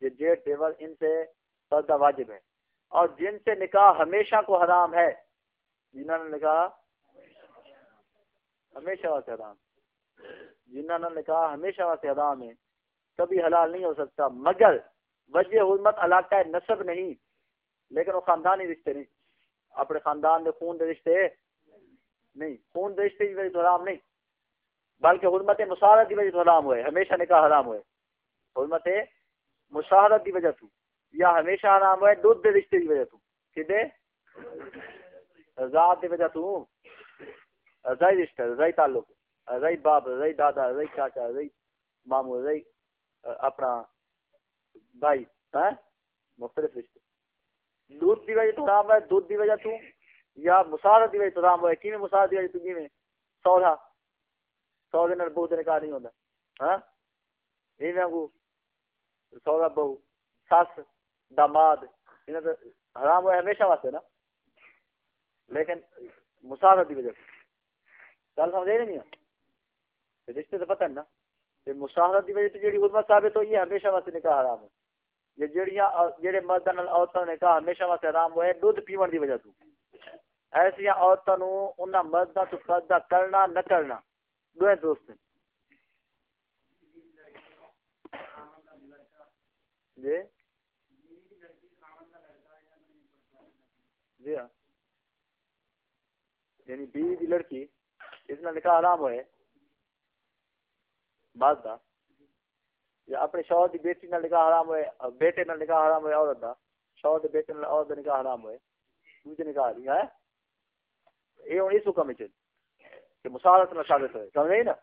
یہ جیٹ دیور ان سے پردہ واجب ہے۔ اور جن سے نکاح ہمیشہ کو حرام ہے، جنہوں نے نکاح ہمیشہ واسطے حرام، جنہوں نے نکاح ہمیشہ واسطے حرام ہے، کبھی حلال نہیں ہو سکتا۔ مگر وجہ حرمت علاقہ نصب نہیں، لیکن وہ خاندانی رشتے نہیں۔ اپنے خاندان کے خون کے رشتے نہیں، خون کے رشتے کی وجہ حرام نہیں، بلکہ حرمت مسارت کی وجہ تو حرام ہوئے، ہمیشہ نکاح حرام ہوئے۔ حرمت مسارت کی وجہ تو، یا ہمیشہ حرام ہوئے، دودھ دے رشتے کی وجہ تو۔ کدے؟ ذات کی وجہ تو۔ رضائی رشتہ رضائی تعلق رضائی باپ رضائی دادا رضائی چاچا رضائی مامو رضائی اپنا بھائی ہاں؟ مختلف رشتے۔ دودھ دی وجہ تو رام ہے، دودھ دی وجہ تو یا مسارت دی وجہ تو رام ہے، کیویں مسارت دی وجہ تو کیویں سودا۔ سو دن بہو دن کا نہیں ہوتا ہاں؟ ایویں کو سودا بہو، سس داماد انہیں تو حرام ہوا ہمیشہ واسطے نا۔ لیکن مسافر دی وجہ گل سمجھ نہیں رشتے تو پتہ نا مسافرت دی وجہ سے جیڑی حرمت ثابت ہوئی ہے، ہمیشہ واسطے نکاح حرام ہے۔ یہ جڑیاں، جڑے مرد نال عورتوں نے کہا ہمیشہ واسطے حرام ہوئے دودھ پیون دی وجہ تو۔ ایسا عورتوں نو انہاں مرداں تو پردہ کرنا، نہ کرنا۔ دوے دوست ہیں۔ جی؟ جی ہاں۔ یعنی بیوی دی لڑکی، اس نے نکاح حرام ہوئے۔ بعد دا۔ یا اپنے شوہر دی بیٹی نال نکاح حرام ہوئے بیٹے نال نکاح حرام ہوئے عورت دا شوہر دے بیٹے نال عورت دا نکاح حرام ہوئے دوسرے نکاح دی ہے اے ہن اس حکم وچ کہ مسالت نہ ثابت ہوئے سمجھ نا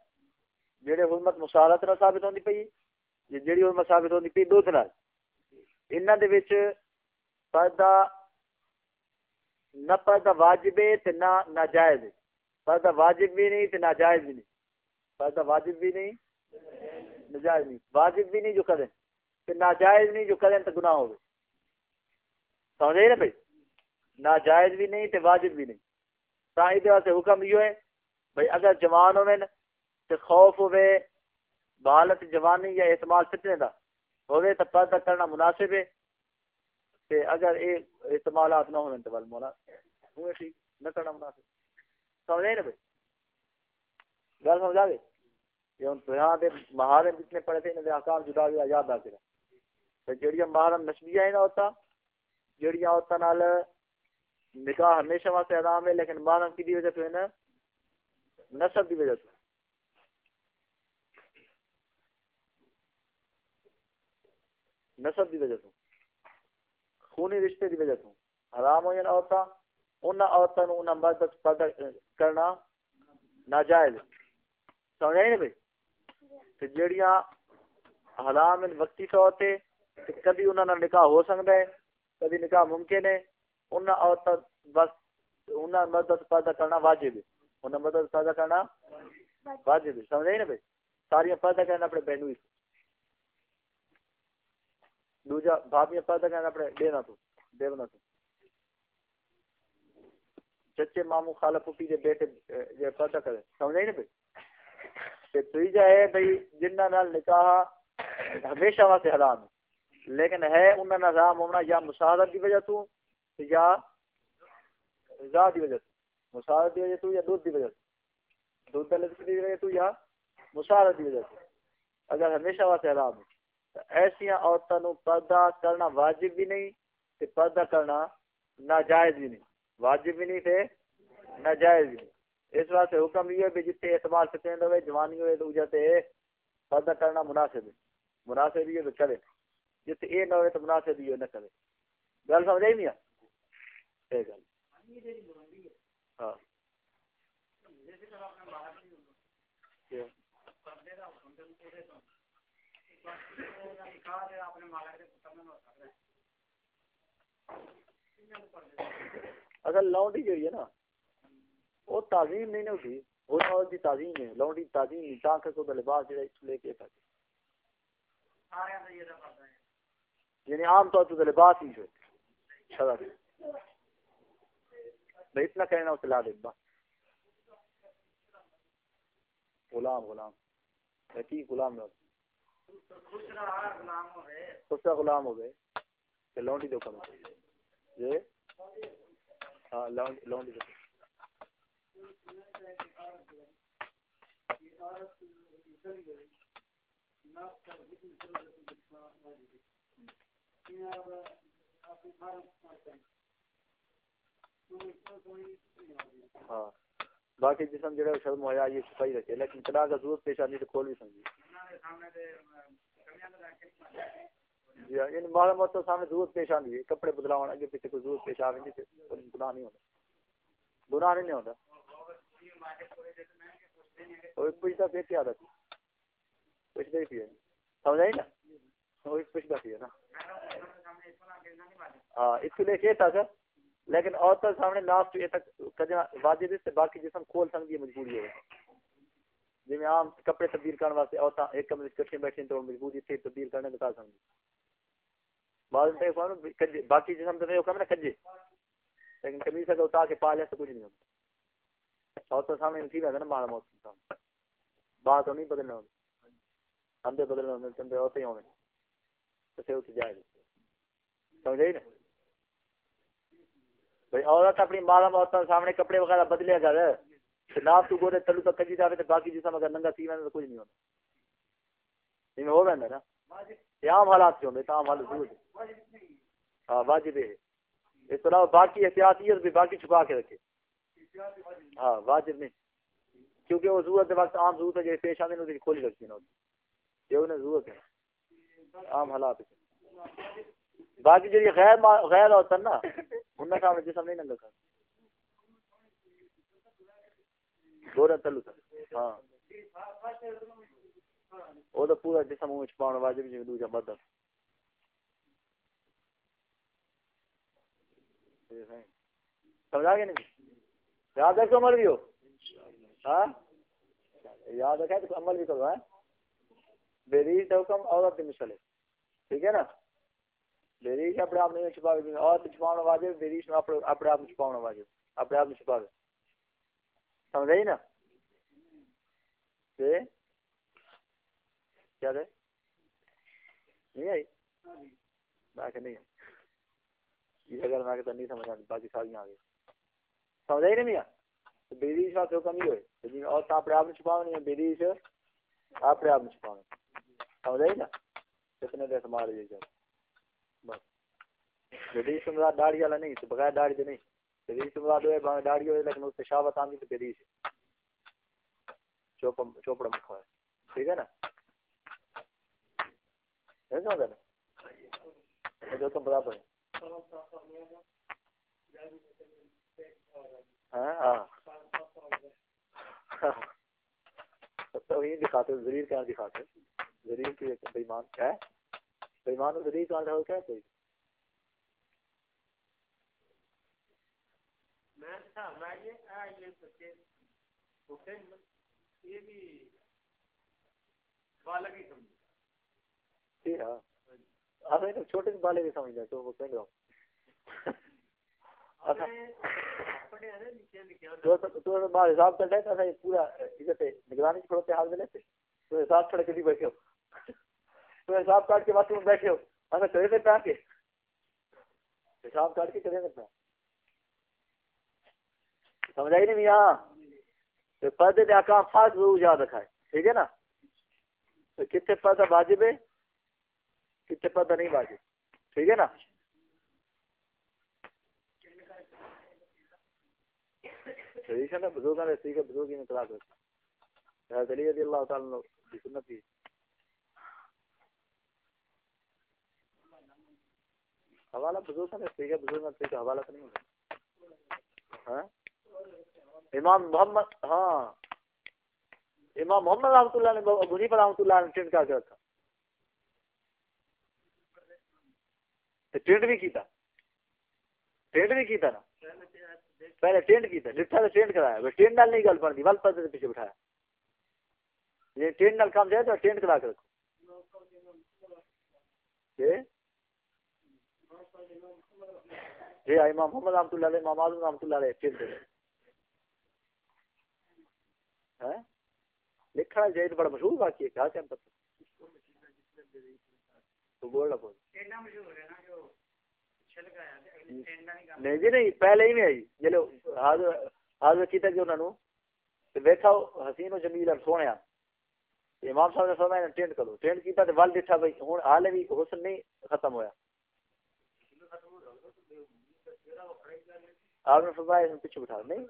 جڑے حرمت مسالت نہ ثابت ہوندی پئی یہ جڑی حرمت ثابت ہوندی پئی دو نال انہاں دے وچ پردہ نہ پردہ واجب ہے تے نہ ناجائز ہے پردہ واجب بھی نہیں تے ناجائز بھی نہیں پردہ واجب بھی نہیں ناجائز نہیں۔ واجب بھی نہیں جو کریں۔ تے ناجائز نہیں جو کریں تو گناہ ہوگی سمجھے نا بھائی؟ ناجائز بھی نہیں تے واجب بھی نہیں۔ تاہی دے واسطے حکم یہ ہے، بھائی اگر جوان ہوئے تے خوف ہوئے بالت جوانی یا احتمال فتنے دا ہوئے تو پردہ کرنا مناسب ہے۔ تے اگر اے احتمالات نہ ہونے تو مولا ہوئے ٹھیک، نہ کرنا مناسب۔ سمجھے نا بھائی؟ گل سمجھا گے یہ ان تو یہاں دے محارم جتنے پڑے تھے انہیں دے حکام جدا گیا یاد آ کے تے جڑیاں محارم نسبیہ ہیں نا ہوتا جڑیاں ہوتا نال نکاح ہمیشہ واسطے حرام ہے، لیکن محرم کی دی وجہ تو ہے نا؟ نسب دی وجہ تو نسب دی وجہ تو خونی رشتے دی وجہ تو حرام ہو جانا عورتاں انہاں عورتاں نو انہاں مرد پیدا کرنا ناجائز سمجھا نہیں بھائی؟ تے جڑیاں حرام ان وقتی طور تے کبھی انہاں نال نکاح ہو سکدا ہے کبھی نکاح ممکن ہے انہاں عورتاں بس انہاں مرد پیدا کرنا واجب ہے انہاں مرد پیدا کرنا واجب ہے سمجھا نہیں بھائی ساری پیدا کرنا اپنے بہنوں ہی دوجا بھابیاں پیدا کرنا اپنے دینا تو دیونا تو چچے مامو خالہ پھوپھی دے بیٹے جے پیدا کرے سمجھ نہیں بھائی تے تیجا ہے بھائی جنہ نال نکاح ہمیشہ واسطے حرام ہے۔ لیکن ہے انہاں نال حرام ہونا یا مساعدت دی وجہ تو یا رضا دی وجہ تو۔ مساعدت دی وجہ تو یا دودھ دی وجہ تو۔ دودھ دی وجہ تو یا مساعدت دی وجہ تو۔ اگر ہمیشہ واسطے حرام ہے ایسیا عورتوں پردہ کرنا واجب بھی نہیں تے پردہ کرنا ناجائز بھی نہیں۔ واجب بھی نہیں تھے ناجائز بھی نہیں۔ اس واسطے حکم یہ بھی جتنے اعتبار سے پینڈ ہوئے جوانی ہوئے تو جاتے پردہ کرنا مناسب ہے۔ مناسب یہ تو کرے جتنے یہ نہ ہوئے تو مناسب یہ نہ کرے گل سمجھ آئی نہیں ہے گل۔ ہاں۔ اگر لونڈی جو ہے نا۔ وہ تعظیم نہیں ہوتی وہ دی تعظیم ہے، لونڈی تعظیم نہیں تاں کہ تو لباس جڑا اس لے کے تھا یعنی عام طور پر لباس ہی جو شرع میں اتنا کہنا اسے لا دے، بس۔ غلام غلام۔ کی غلام نہ خسرا غلام ہو گئے کہ لونڈی دو کم جی ہاں لونڈی دو ہاں۔ باقی جسم جڑا شرم ہوا یہ صفائی رکھے۔ لیکن طلاق کا ضرورت پیش آنی تو کھول بھی سمجھی۔ جی ہاں یعنی مالا موت سامنے ضرورت پیش آنی ہے۔ کپڑے بدلاؤ اگے پیچھے کوئی ضرورت پیش آ گئی گناہ نہیں ہوتا گناہ نہیں ہوندا ہوتا پوچھتا پھر کیا پوچھتا ہی سمجھ آئی نا؟ وہی پوچھتا نا۔ ہاں اس کے لیے تھا سر۔ لیکن عورتوں سامنے لاسٹ یہ تک کجنا واجب سے باقی جسم کھول سکتی ہے مجبوری ہے۔ جی میں عام کپڑے تبدیل کرنے واسطے عورتیں ایک کمرے کٹھے بیٹھے تو مجبوری تھی، تبدیل کرنے بتا سکتی بعض میں باقی جسم تو نہیں کم نا کجے لیکن کمیز سے اتار کے پا لیا تو کچھ نہیں ہوتا عورتوں سامنے نہیں رہتا نا مارا موت بات تو نہیں بدلنا۔ ہوگی اندر بدلنا ہونے چندے عورتیں ہونے تو پھر اٹھ جائے سمجھ آئی نا بھائی، عورت اپنی مالا موت سامنے کپڑے وغیرہ بدلے گا ناپ تو گورے تلو تو کجی جائے تو باقی جسم اگر ننگا سی تو کچھ نہیں ہوتا۔ جی ہو رہا نا۔ یہ عام حالات سے ہوتے عام حالات ضرور ہاں واجب ہے۔ اس طرح باقی احتیاطیت بھی باقی چھپا کے رکھے۔ ہاں واجب نہیں۔ کیونکہ وہ ضرورت وقت عام ضرورت ہے، جیسے پیش آنے کھولی رکھتی ہے یہ انہیں ضرورت ہے۔ عام حالات باقی جو غیر غیر ہوتا نا ان کا جسم نہیں ننگا کر گورا تلو تھا۔ ہاں۔ وہ تو پورا جسم منہ چھپاؤ واجب جی دوجا بدل سمجھا گیا نہیں؟ یاد رکھو عمل بھی ہو؟ ہاں؟ یاد رکھا تو عمل بھی کرو ہے بیریش حکم عورت بھی مشکل ٹھیک ہے نا؟ بیریش اپنے آپ نہیں چھپا عورت چھپاؤ واجب بیریش میں اپنے آپ چھپاؤ واجب۔ اپنے آپ چھپا دے سمجھ آئی نا؟ کیا دے؟ نہیں آئی؟ میں کہ نہیں یہ اگر میں کہ نہیں سمجھ آتی، باقی ساری آ گئی سمجھ آئی نہیں بیریش کا تو کمی ہوئے اور تو اپنے آپ میں چھپاؤ نہیں بیریش اپنے آپ میں چھپاؤ سمجھ آئی نا؟ کتنے دیر مارے جی جب بس بیریش میں داڑھی والا نہیں، تو بغیر داڑھی تو نہیں۔ بیریش میں ہوئے داڑھی ہوئے، لیکن اس سے شاوت آتی تو بیریش چوپڑا مکھا ہے ٹھیک ہے نا؟ نہیں سمجھا نا؟ جو تم برابر دکھاتے ضریر کیا دکھاتے کی بےمان کیا ہے؟ بےمان سے کیا کوئی۔ یہ بھی بالغ ہی سمجھے ہاں۔ ہمیں تو چھوٹے بالغ ہی سمجھ تو وہ کہیں گا حساب کر لیتا تھا پورا نگرانی چھوڑتے حال میں لیتے تو حساب چھوڑ کے بھی بیٹھے ہو تو حساب کاٹ کے بعد تم بیٹھے ہو ہمیں کرے تھے پہ کے حساب کاٹ کے کرے تھے سمجھ آئی نہیں میاں؟ پردے دے احکام خاص ضرور یاد رکھا ہے ٹھیک ہے نا؟ تو کتنے پردہ واجب ہے، کتنے پردہ نہیں واجب؟ ٹھیک ہے نا؟ صحیح ہے نا بزرگ نے ٹھیک ہے بزرگ نے طلاق رکھا علی رضی اللہ تعالیٰ کی سنت کی حوالہ بزرگ نے ٹھیک بزرگ نے ٹھیک حوالہ تو نہیں ہوگا ہاں؟ امام محمد ہاں۔ امام محمد رحمۃ اللہ نے غنی پر رحمۃ اللہ نے ٹرینڈ کیا رکھا ٹرینڈ بھی کیتا۔ ٹرینڈ بھی کیتا نا۔ پہلے ٹرینڈ کیتا جتنا ٹرینڈ کرایا ٹرینڈ نال نہیں گل بنتی ول پتے پیچھے بٹھایا۔ جی، یہ ٹرینڈ نال کام جائے تو ٹرینڈ کرا کے رکھو۔ جی؟, جی، امام محمد رحمۃ اللہ علیہ امام اعظم رحمۃ اللہ علیہ، ٹینڈ۔ ہاں؟ ٹرینڈ لکھنا چاہیے تو بڑا مشہور واقعی ہے، کیا ٹائم پتہ؟ تو بول رہا بول اتنا مشہور ہے نا جو نہیں جی نہیں پہلے ہی میں آئی جلو حاضر کیتا کہ انہوں نے بیٹھا حسین و جمیل اور سونے امام صاحب نے فرمایا ٹینڈ کرو ٹینڈ کیتا تے ول دٹھا بھائی ہن حال بھی حسن نہیں ختم ہویا آپ نے فرمایا اس پیچھے بٹھا نہیں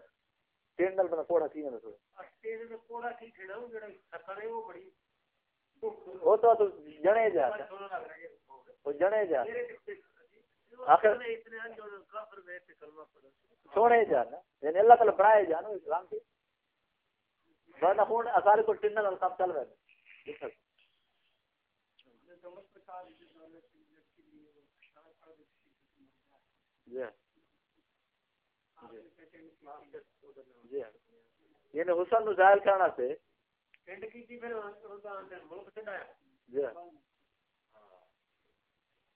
ٹینڈ نال بنا کوڑا کی نہ تھوڑا ٹینڈ کوڑا کی کھڑا ہوں جڑا سکڑے وہ بڑی وہ تو جنے جا وہ جنے جا آخر سونے جا نا۔ یعنی اللہ تعالی اسلام کے ورنہ ہوں اثار کو ٹنن اور کام چل رہا ہے۔ جی جی یعنی حسن نو ظاہر کرنا سے جی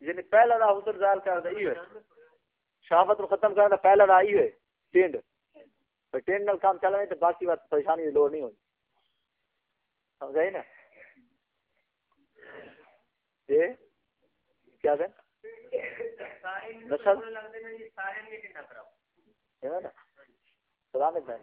یعنی پہلا دا حسن ظاہر کر کرنا یہ شہافت کو ختم کرنا پہلا دا یہ ٹینڈ۔ پر ٹینڈ نال کام چل رہا تو باقی بات پریشانی کی لوڑ نہیں ہوئی سمجھائی نا؟ یہ کیا دیں نسل سلام ایک بہن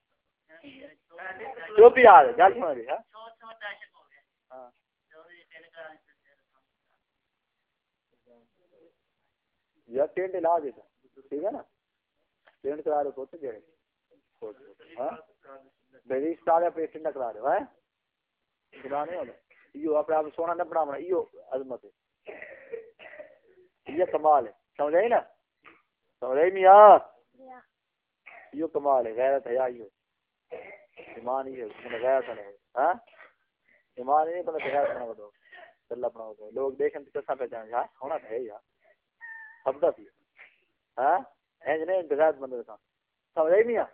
جو بھی آ گل رہی ہاں؟ یا ٹینٹ لا ٹھیک ہے نا؟ ٹینٹ کرا رہے پوتے جڑے ہاں؟ میری سارے ٹینٹ کرا رہے ہیں خدا نہیں ہوتا یہ اپنے آپ سونا نہ بنا یہ عظمت ہے۔ یہ کمال ہے سمجھ آئی نا؟ سمجھ آئی میاں۔ یہ کمال ہے غیرت ہے یہ ایمان ہی ہے غیرت ہے ہاں؟ ایمان ہی نہیں بندہ غیرت بنا دو۔ چلا اپنا ہو لوگ دیکھیں تو کیسا پہچان، یار، ہونا ہے یار۔ سب دا بھی۔ ہاں؟ اینج نہیں بغیر بندے کا سمجھ آئی میاں